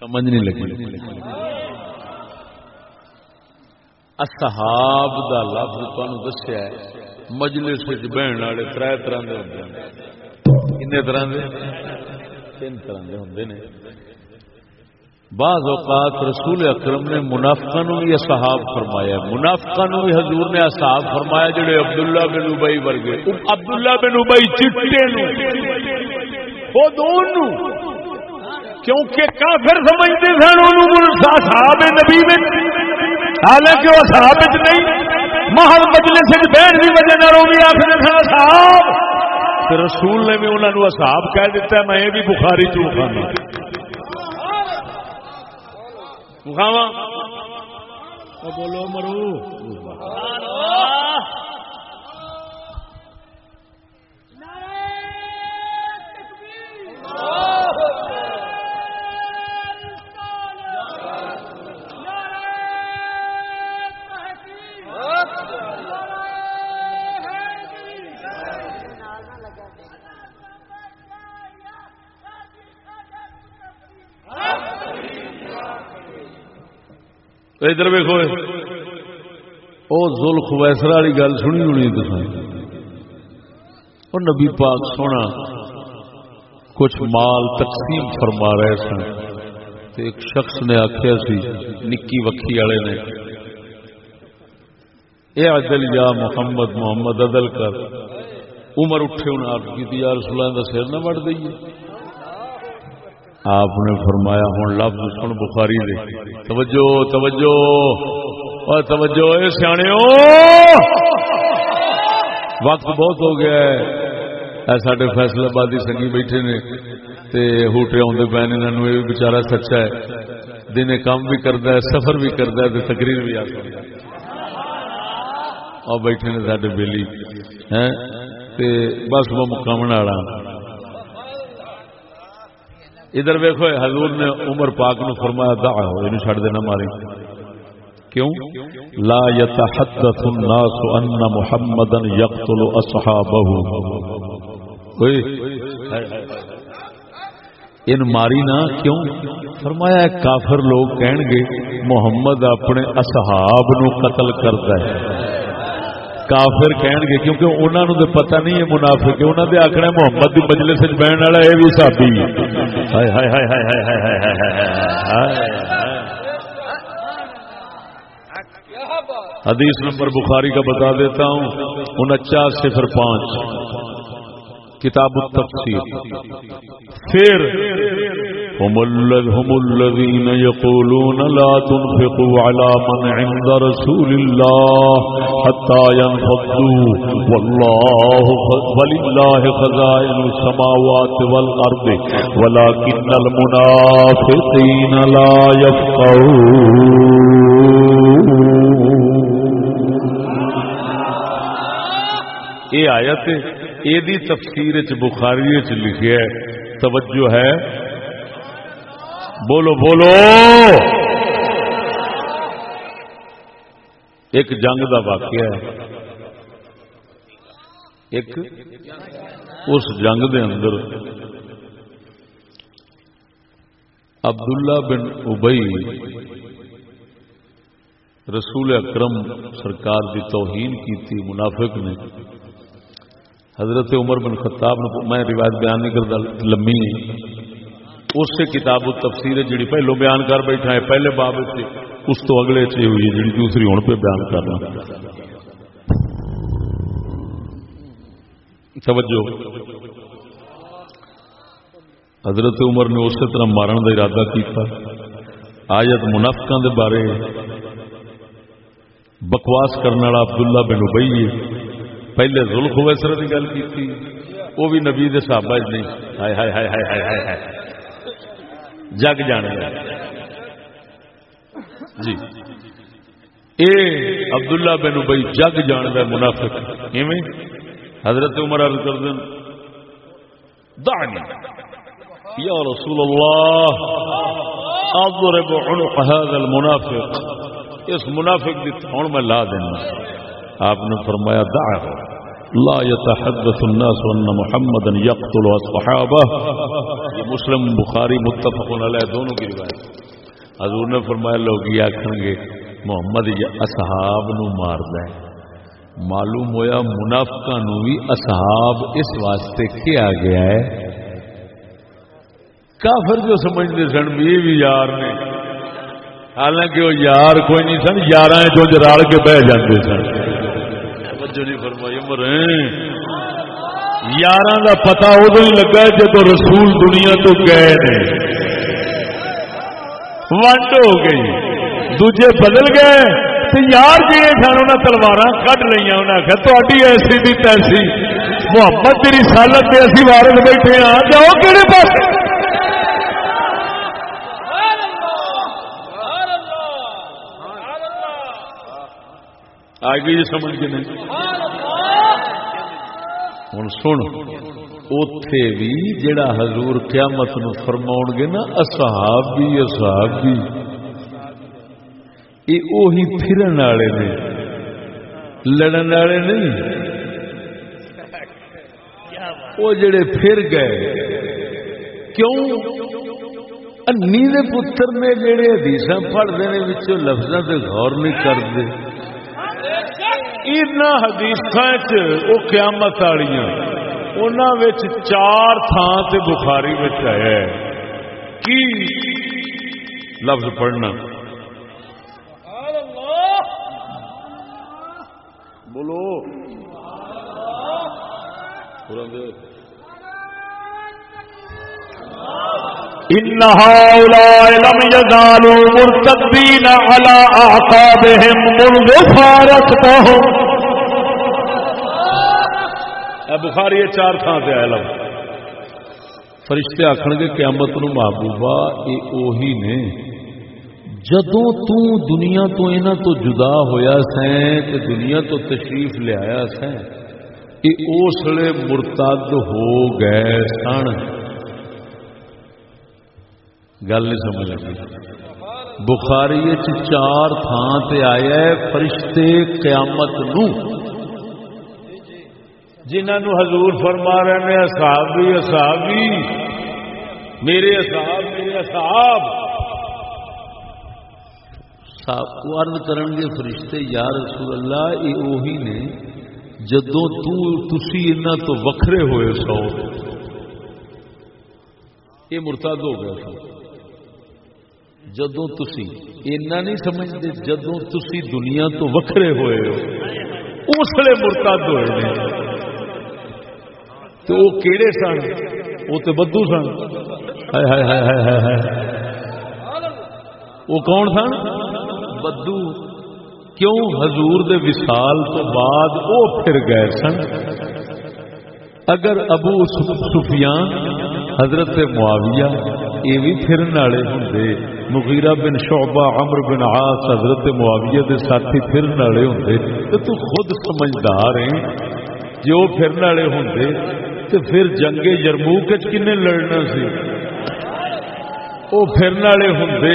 سمجھ نہیں لگی۔ اصحاب دا لفظ تمہیں دسیا مجلس بہن والے تر طرح کے ہوتے ہیں۔ کن طرح کے تین طرح کے ہوں بعض اوقات رسول اکرم نے منافقہ نو بھی اصحاب فرمایا منافقہ نو بھی حضور نے اصحاب فرمایا جڑے عبداللہ بن ابئی ورگے۔ عبداللہ بن ابئی چٹے نو وہ دونوں کیونکہ کافر سمجھتے سن صاحب نبی میں۔ حالانکہ وہ صحاب نہیں۔ محل مجلس بہن کی وجہ نہ روی آخر سن صاحب رسول نے بھی انہوں نے اصحاب کہہ دیتا ہے میں یہ بھی بخاری چوک کھانا مخاوا بولو مرو۔ ادھر ویکو وہ زل خویسرا والی گل سنی ہونی تو اور نبی پاک سونا کچھ مال تقسیم فرما رہے سن۔ ایک شخص نے آخیا سی، نکی وکھی والے نے۔ اے عدل یا محمد محمد عدل کر۔ عمر اٹھے انہیں آپ کی یار سلام کا سر نہ وڑ دئیے۔ آپ نے فرمایا ہوں لفظ سن بخاری دے۔ توجہ توجہ۔ اور توجہ، اے سیانے وقت بہت ہو گیا ہے۔ سارے فیصلہ بادی سنگی بیٹھے نے تے ہوٹے آدھے پے نے انہوں یہ بچارا سچا ہے۔ دن کام بھی کرتا ہے، سفر بھی کرتا ہے تے تقریر بھی آ اور بیٹھے نے سارے بےلی بس وہ مقام والا ادھر ویکو حضور نے عمر پاک نو فرمایا دا ہو یہ چھڑ دینا ماری کیوں؟ لا يتحدث الناس ان محمدا يقتل اصحابه اوئے، ان ماری نہ، کیوں؟ فرمایا، کافر لوگ کہن گے، محمد اپنے اصحاب نو قتل کرتا ہے۔ کافر کہن گے، کیونکہ انہوں نے پتہ نہیں ہے، منافق انہوں نے آخنا محمد کی مجلس بہن والا یہ بھی سابی حدیث نمبر بخاری کا بتا دیتا ہوں انچاس صفر پانچ کتاب التفسیر پھر هم الذين يقولون لا تنفقوا على من عند رسول الله حتى ينفضوا. والله ولله خزائن السماوات والأرض. ولكن المنافقين لا يفقهون. یہ آیت یہ تفسیر چ بخاری چ لکھیا ہے، توجہ ہے بولو بولو! ایک جنگ دا واقعہ ہے۔ ایک اس جنگ دے اندر عبداللہ بن ابئی رسول اکرم سرکار دی توہین کی تھی منافق نے۔ حضرت عمر بن خطاب میں روایت بیان نہیں کرتا، لمبی اس سے کتاب تفسیر جڑی پہلو بیان کر بیٹھا ہے، پہلے باب سے اس تو اگلے سے ہوئی جڑی دوسری ہوں پہ بیان کرنا توجہ۔ حضرت عمر نے اسی طرح مارن کا ارادہ کیا آیت منافقہ دے بارے بکواس کرنے والا عبداللہ بن ابئی پہلے زلخ ویسر کی گل کی وہ بھی نبی دے صحابہ نہیں۔ ہائے ہائے ہائے ہائے ہائے ہائے۔ جگ جان جی۔ اے عبداللہ بن ابئی جگ جان کا منافق، ایویں حضرت عمر عرض کر دیں دعني یا رسول اللہ، اضرب عنق هذا المنافق۔ اس منافق کی تھوڑ میں لا دینا۔ آپ نے فرمایا دا لا يتحدث الناس ان محمد يقتل اصحابه یہ مسلم، بخاری، متفق علیہ دونوں کی روایت حضور نے فرمایا، لوگ یہ آخر گے، محمد اصحاب نو مار ہے معلوم ہویا منافقہ نو بھی اصحاب اس واسطے کیا گیا ہے۔ کافر جو سمجھتے سن بھی بھی یار نے۔ حالانکہ وہ یار کوئی نہیں سن یار جو رل کے بہ جاتے سن۔ توجہ نہیں فرمائی، عمر یار کا پتا ادو ہی لگا جب رسول دنیا تو گئے نے۔ ونڈ ہو گئی۔ دوجے بدل گئے۔ تو یار جی سن انہیں تلوار کٹ لی انہیں آخر تاری ایسی بھی تیسی۔ محمد تیری سالت سے اسی وارد بیٹھے ہاں جاؤ کہڑے پاس آ گئی سمجھ کے نہیں۔ ہوں سن اتے بھی جڑا حضور قیامت نو فرما گے نا اصحاب بھی یہ اوہی پھرن والے نے، لڑن والے نہیں۔ وہ جڑے پھر گئے۔ کیوں؟ انی پتر نے جڑے حدیث پڑھتے ہیں لفظوں سے غور نہیں کرتے حدیث قیامت والی چار تھان سے بخاری آیا کی لفظ پڑھنا؟ بولو۔ ان هؤلاء لم يزالوا مرتدين على اعقابهم منذ فارقتهم. بخاری، یہ چار تھان سے آیا لفظ فرشتے آخر گے، قیامت نو محبوبہ، یہ اوہی نے۔ جدو تو دنیا تو انہاں تو جدا ہویا سیں، تے دنیا تو تشریف لے آیا سیں، یہ اسلے مرتد ہو گئے سن۔ گل نہیں سمجھ لگی بخاری چار تھان سے آیا ہے فرشتے قیامت نو۔ جنہوں حضور فرما رہے ہیں اصحابی اصحابی میرے اصحاب میرے اصحاب۔ ارد کرن گے فرشتے، یا رسول اللہ، یہ اوہی نے، جدو تھی انہوں تو وکھرے ہوئے سو۔ یہ مرتاد ہو گیا سو۔ جدو تسی اینا نہیں سمجھتے جدو تسی دنیا تو وکھرے ہوئے ہو اس لیے مرتد ہوئے تو وہ کہڑے سن، وہ تو بدو سن۔ وہ کون سن؟ بدو۔ کیوں؟ حضور دے وصال تو بعد وہ پھر گئے سن۔ اگر ابو سفیان، حضرت معاویہ، یہ بھی پھرن والے ہوں مغیرہ بن شعبہ عمر بن عاص، حضرت معاویہ دے ساتھی پھرن والے ہوندے، تے تو خود سمجھدار ہیں جو پھرن والے ہوندے، تے پھر جنگ یرموک وچ کنے لڑنا سی؟ او پھرن والے ہوندے۔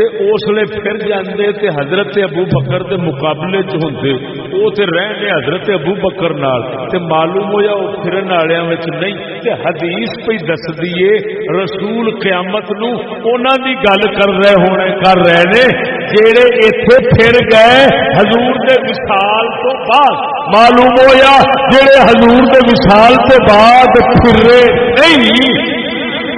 تے اس لیے پھر جاندے تے حضرت ابو بکر دے مقابلے چ ہوندے۔ او تے رہنے حضرت ابو بکر نال تے معلوم ہویا او پھرن والےاں وچ نہیں۔ تے حدیث پہ دس دیے رسول قیامت نو انہاں دی گل کر رہے ہونے، کر رہے نے جڑے ایتھے پھر گئے حضور دے وصال تو بعد۔ معلوم ہویا جڑے حضور دے وصال تو بعد پھرے نہیں۔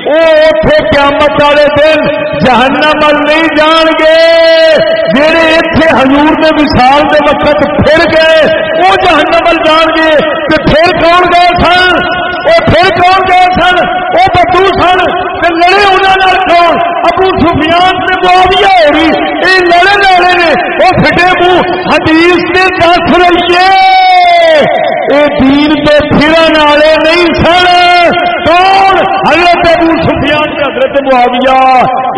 وہ قیامت والے دن جہنم مل نہیں جان گے۔ جہے اتنے ہزور کے مثال کے وقت پھر گئے، وہ جہنم مل جان گے تو پھر کون گئے سن؟ وہ پھر کون گئے سن وہ بدو سن لڑے انہوں کون ابو سفیان سے معاویہ ہو رہی یہ لڑے لڑے نے وہ فٹے منہ حدیث سے دس رہیے یہ دین پہ پھرن والے نہیں سن کون حضرت ابو سفیان کا حضرت معاویہ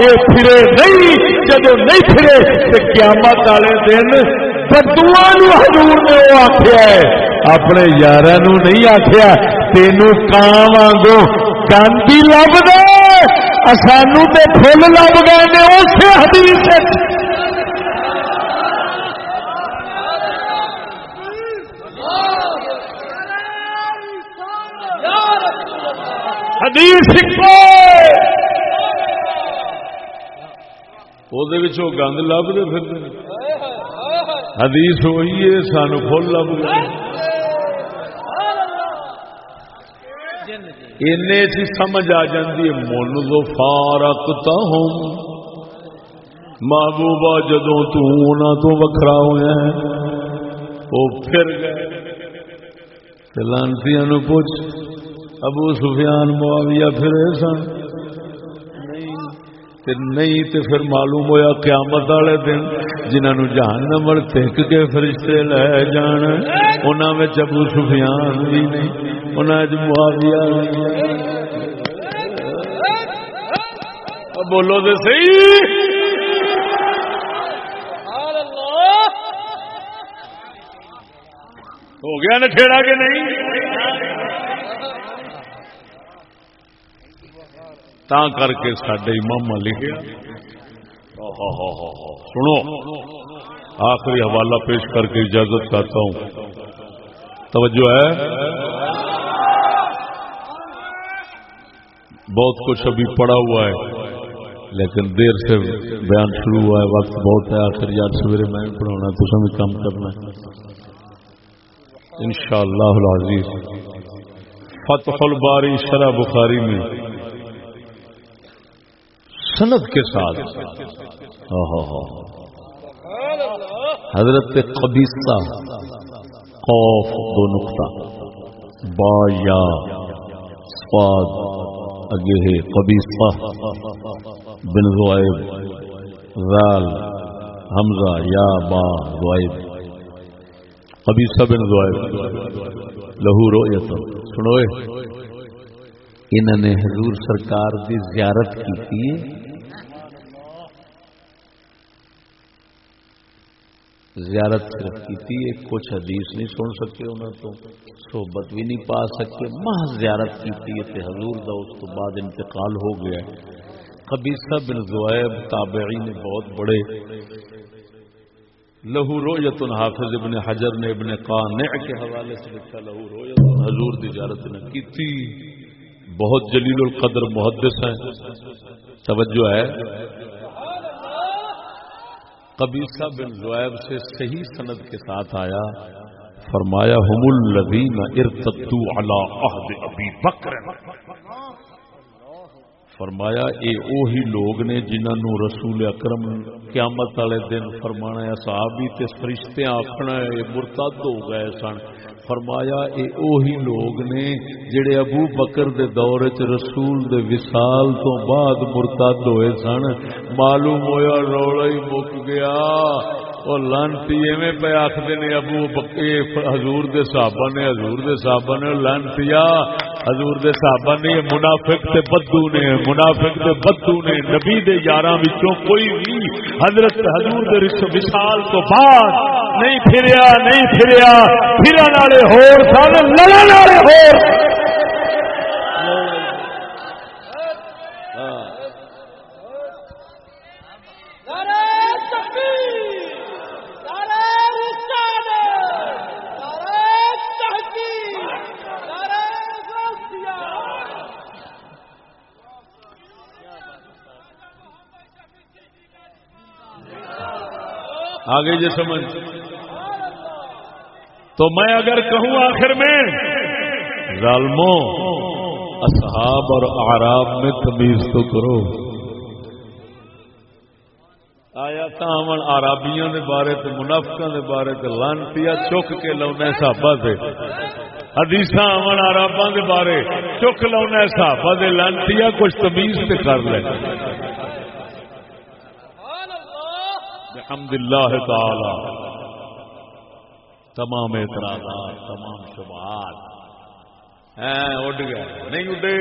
یہ پھرے نہیں جب نہیں پھرے تو قیامت والے دن بدوا حضور نے وہ آخیا ہے اپنے یار نہیں آخیا تینوں کان وانگو گاندھی لب گئے سانو تو فل لب گئے اس حدیث حدیث وہ گند لبتے پھر۔ حدیث ہوئی ہے، سانو فل لب گئے۔ سمجھ آ جاتی ہے، من دو فارکتا ہوں۔ محبوبہ جدو تو وکھرا ہوا وہ پھر گئے۔ لانتی پوچھ، ابو سفیان، معاویہ پھرے سن نہیں تو پھر معلوم ہوا قیامت والے دن جنہوں جہان نمبر تک کے فرشتے لے جان۔ انہوں میں ابو سفیان بھی نہیں انہوں معاویہ نہیں بولو تو صحیح۔ ہو گیا نا کھیڑا کہ نہیں؟ تا کر کے سڈے امام لکھے سنو آخری حوالہ پیش کر کے اجازت کرتا ہوں توجہ ہے بہت کچھ ابھی پڑا ہوا ہے لیکن دیر سے بیان شروع ہوا ہے وقت بہت ہے آخر یار سویرے میں پڑھانا تو سمجھ کام کرنا ان شاء اللہ فتح الباری شرح بخاری میں سند کے ساتھ۔ حضرت قبیصہ خوف دو نقطہ۔ با، یا، سواد اگے ہے قبیصہ، بن زوائب رال حمزہ، یا، با زوائب قبیصہ بن زوائب لہو رو سنوئے انہوں نے حضور سرکار دی زیارت کی تھی۔ زیارت صرف کی کچھ حدیث نہیں سن سکے انہوں تو۔ صحبت بھی نہیں پا سکے۔ محض زیارت کی حضور دا، اس تو بعد انتقال ہو گیا۔ قبیصہ بن زویب تابعی نے بہت بڑے۔ لہو رویت حافظ ابن حجر نے ابن قانع کے حوالے سے لکھا، لہو رویت حضور دی زیارت نے کی تھی۔ بہت جلیل القدر محدث ہیں۔ توجہ ہے۔ قبیصہ بن زویب سے صحیح سند کے ساتھ آیا، فرمایا ہم الذین ارتدوا علی عہد ابی بکر. فرمایا، اے اوہی لوگ نے جنہاں نو رسول اکرم قیامت والے دن فرمانا ہے، صحابی تے فرشتے آکھنا ہے مرتد ہو گئے سن۔ فرمایا، اے اوہی لوگ نے جڑے ابو بکر دے دور چ رسول دے وصال تو بعد مرتد ہوئے سن، معلوم ہویا رولا ہی مک گیا۔ اور لانتی ایویں پہ آخر نے، ابو بکے حضور دے صحابہ نے، حضور دے صحابہ نے لانتیا حضور دے صحابہ نے منافق تے بدو نے، منافق تے بدو نے، نبی دے یاراں وچوں کوئی بھی حضرت حضور دے وصال تو بعد نہیں پھریا نہیں پھریا۔ پھرن والے ہور سن لڑن والے ہور۔ آگے یہ سمجھ۔ تو میں اگر کہوں آخر میں، ظالموں، اصحاب اور آراب میں تمیز تو کرو۔ آیا تمن آرابیاں دے بارے تے منافقاں دے بارے تے لانتیا چک کے لونا صحابہ سے حدیث آمن آراباں دے بارے چک لونا صحابہ دے لانتیا کچھ تمیز تے کر لے۔ الحمد اللہ۔ تعالی۔ تمام اعتراضات، تمام شبہات۔ اڈ گئے۔ نہیں اڈے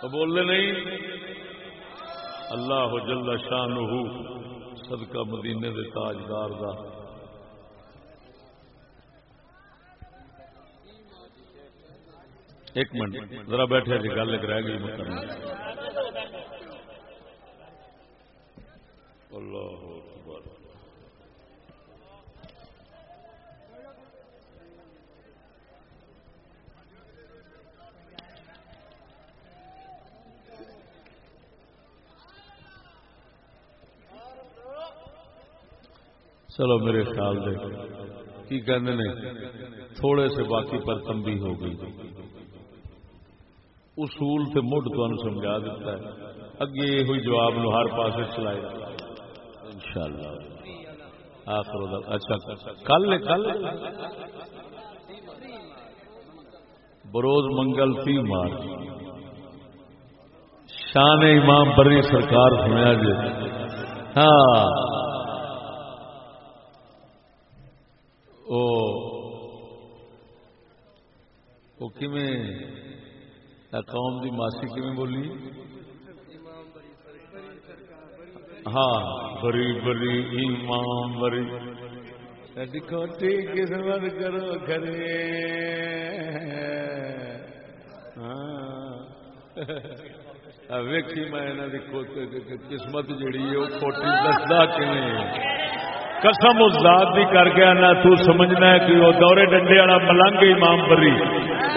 تو بولنے نہیں۔ اللہ جل شان صدقہ مدینے دے تاجدار دا۔ ایک منٹ، ذرا بیٹھے جی گل ایک رہ گئی اللہ اکبر چلو میرے خیال دے۔ کی کہنے نے؟ تھوڑے سے باقی پر تمبی ہو گئی۔ اصول سے مڈ تو سمجھا دیتا ہے۔ اگے یہ ہوئی جواب نو ہر پاس چلائے۔ ان شاء اللہ آخر اچھا۔ کل کل بروز منگل تھی مار۔ شان امام بری سرکار سنیا جی ہاں۔ وہ قوم دی ماسی کیویں بولی؟ ہاں بری بری امام بری کوٹی قسمت کرو کرے ہاں۔ ویکھی میں قسمت جڑی ہے وہ کوٹی دستا کیویں؟ قسم اس ذات بھی کر کے آنا تو سمجھنا ہے کہ وہ دورے ڈنڈے والا ملنگ امام بری۔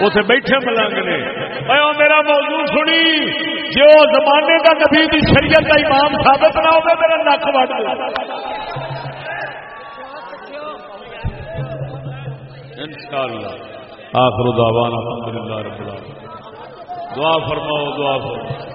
اسے بیٹھے ملنگ نے۔ اے میرا موضوع سنی۔ جو زمانے کا نبی کی شریعت کا امام ثابت نہ ہو میرا نک وٹ انشاءاللہ۔ آخر دعوانا الحمدللہ رب العالمین۔ دعا فرماؤ دعا فرماؤ۔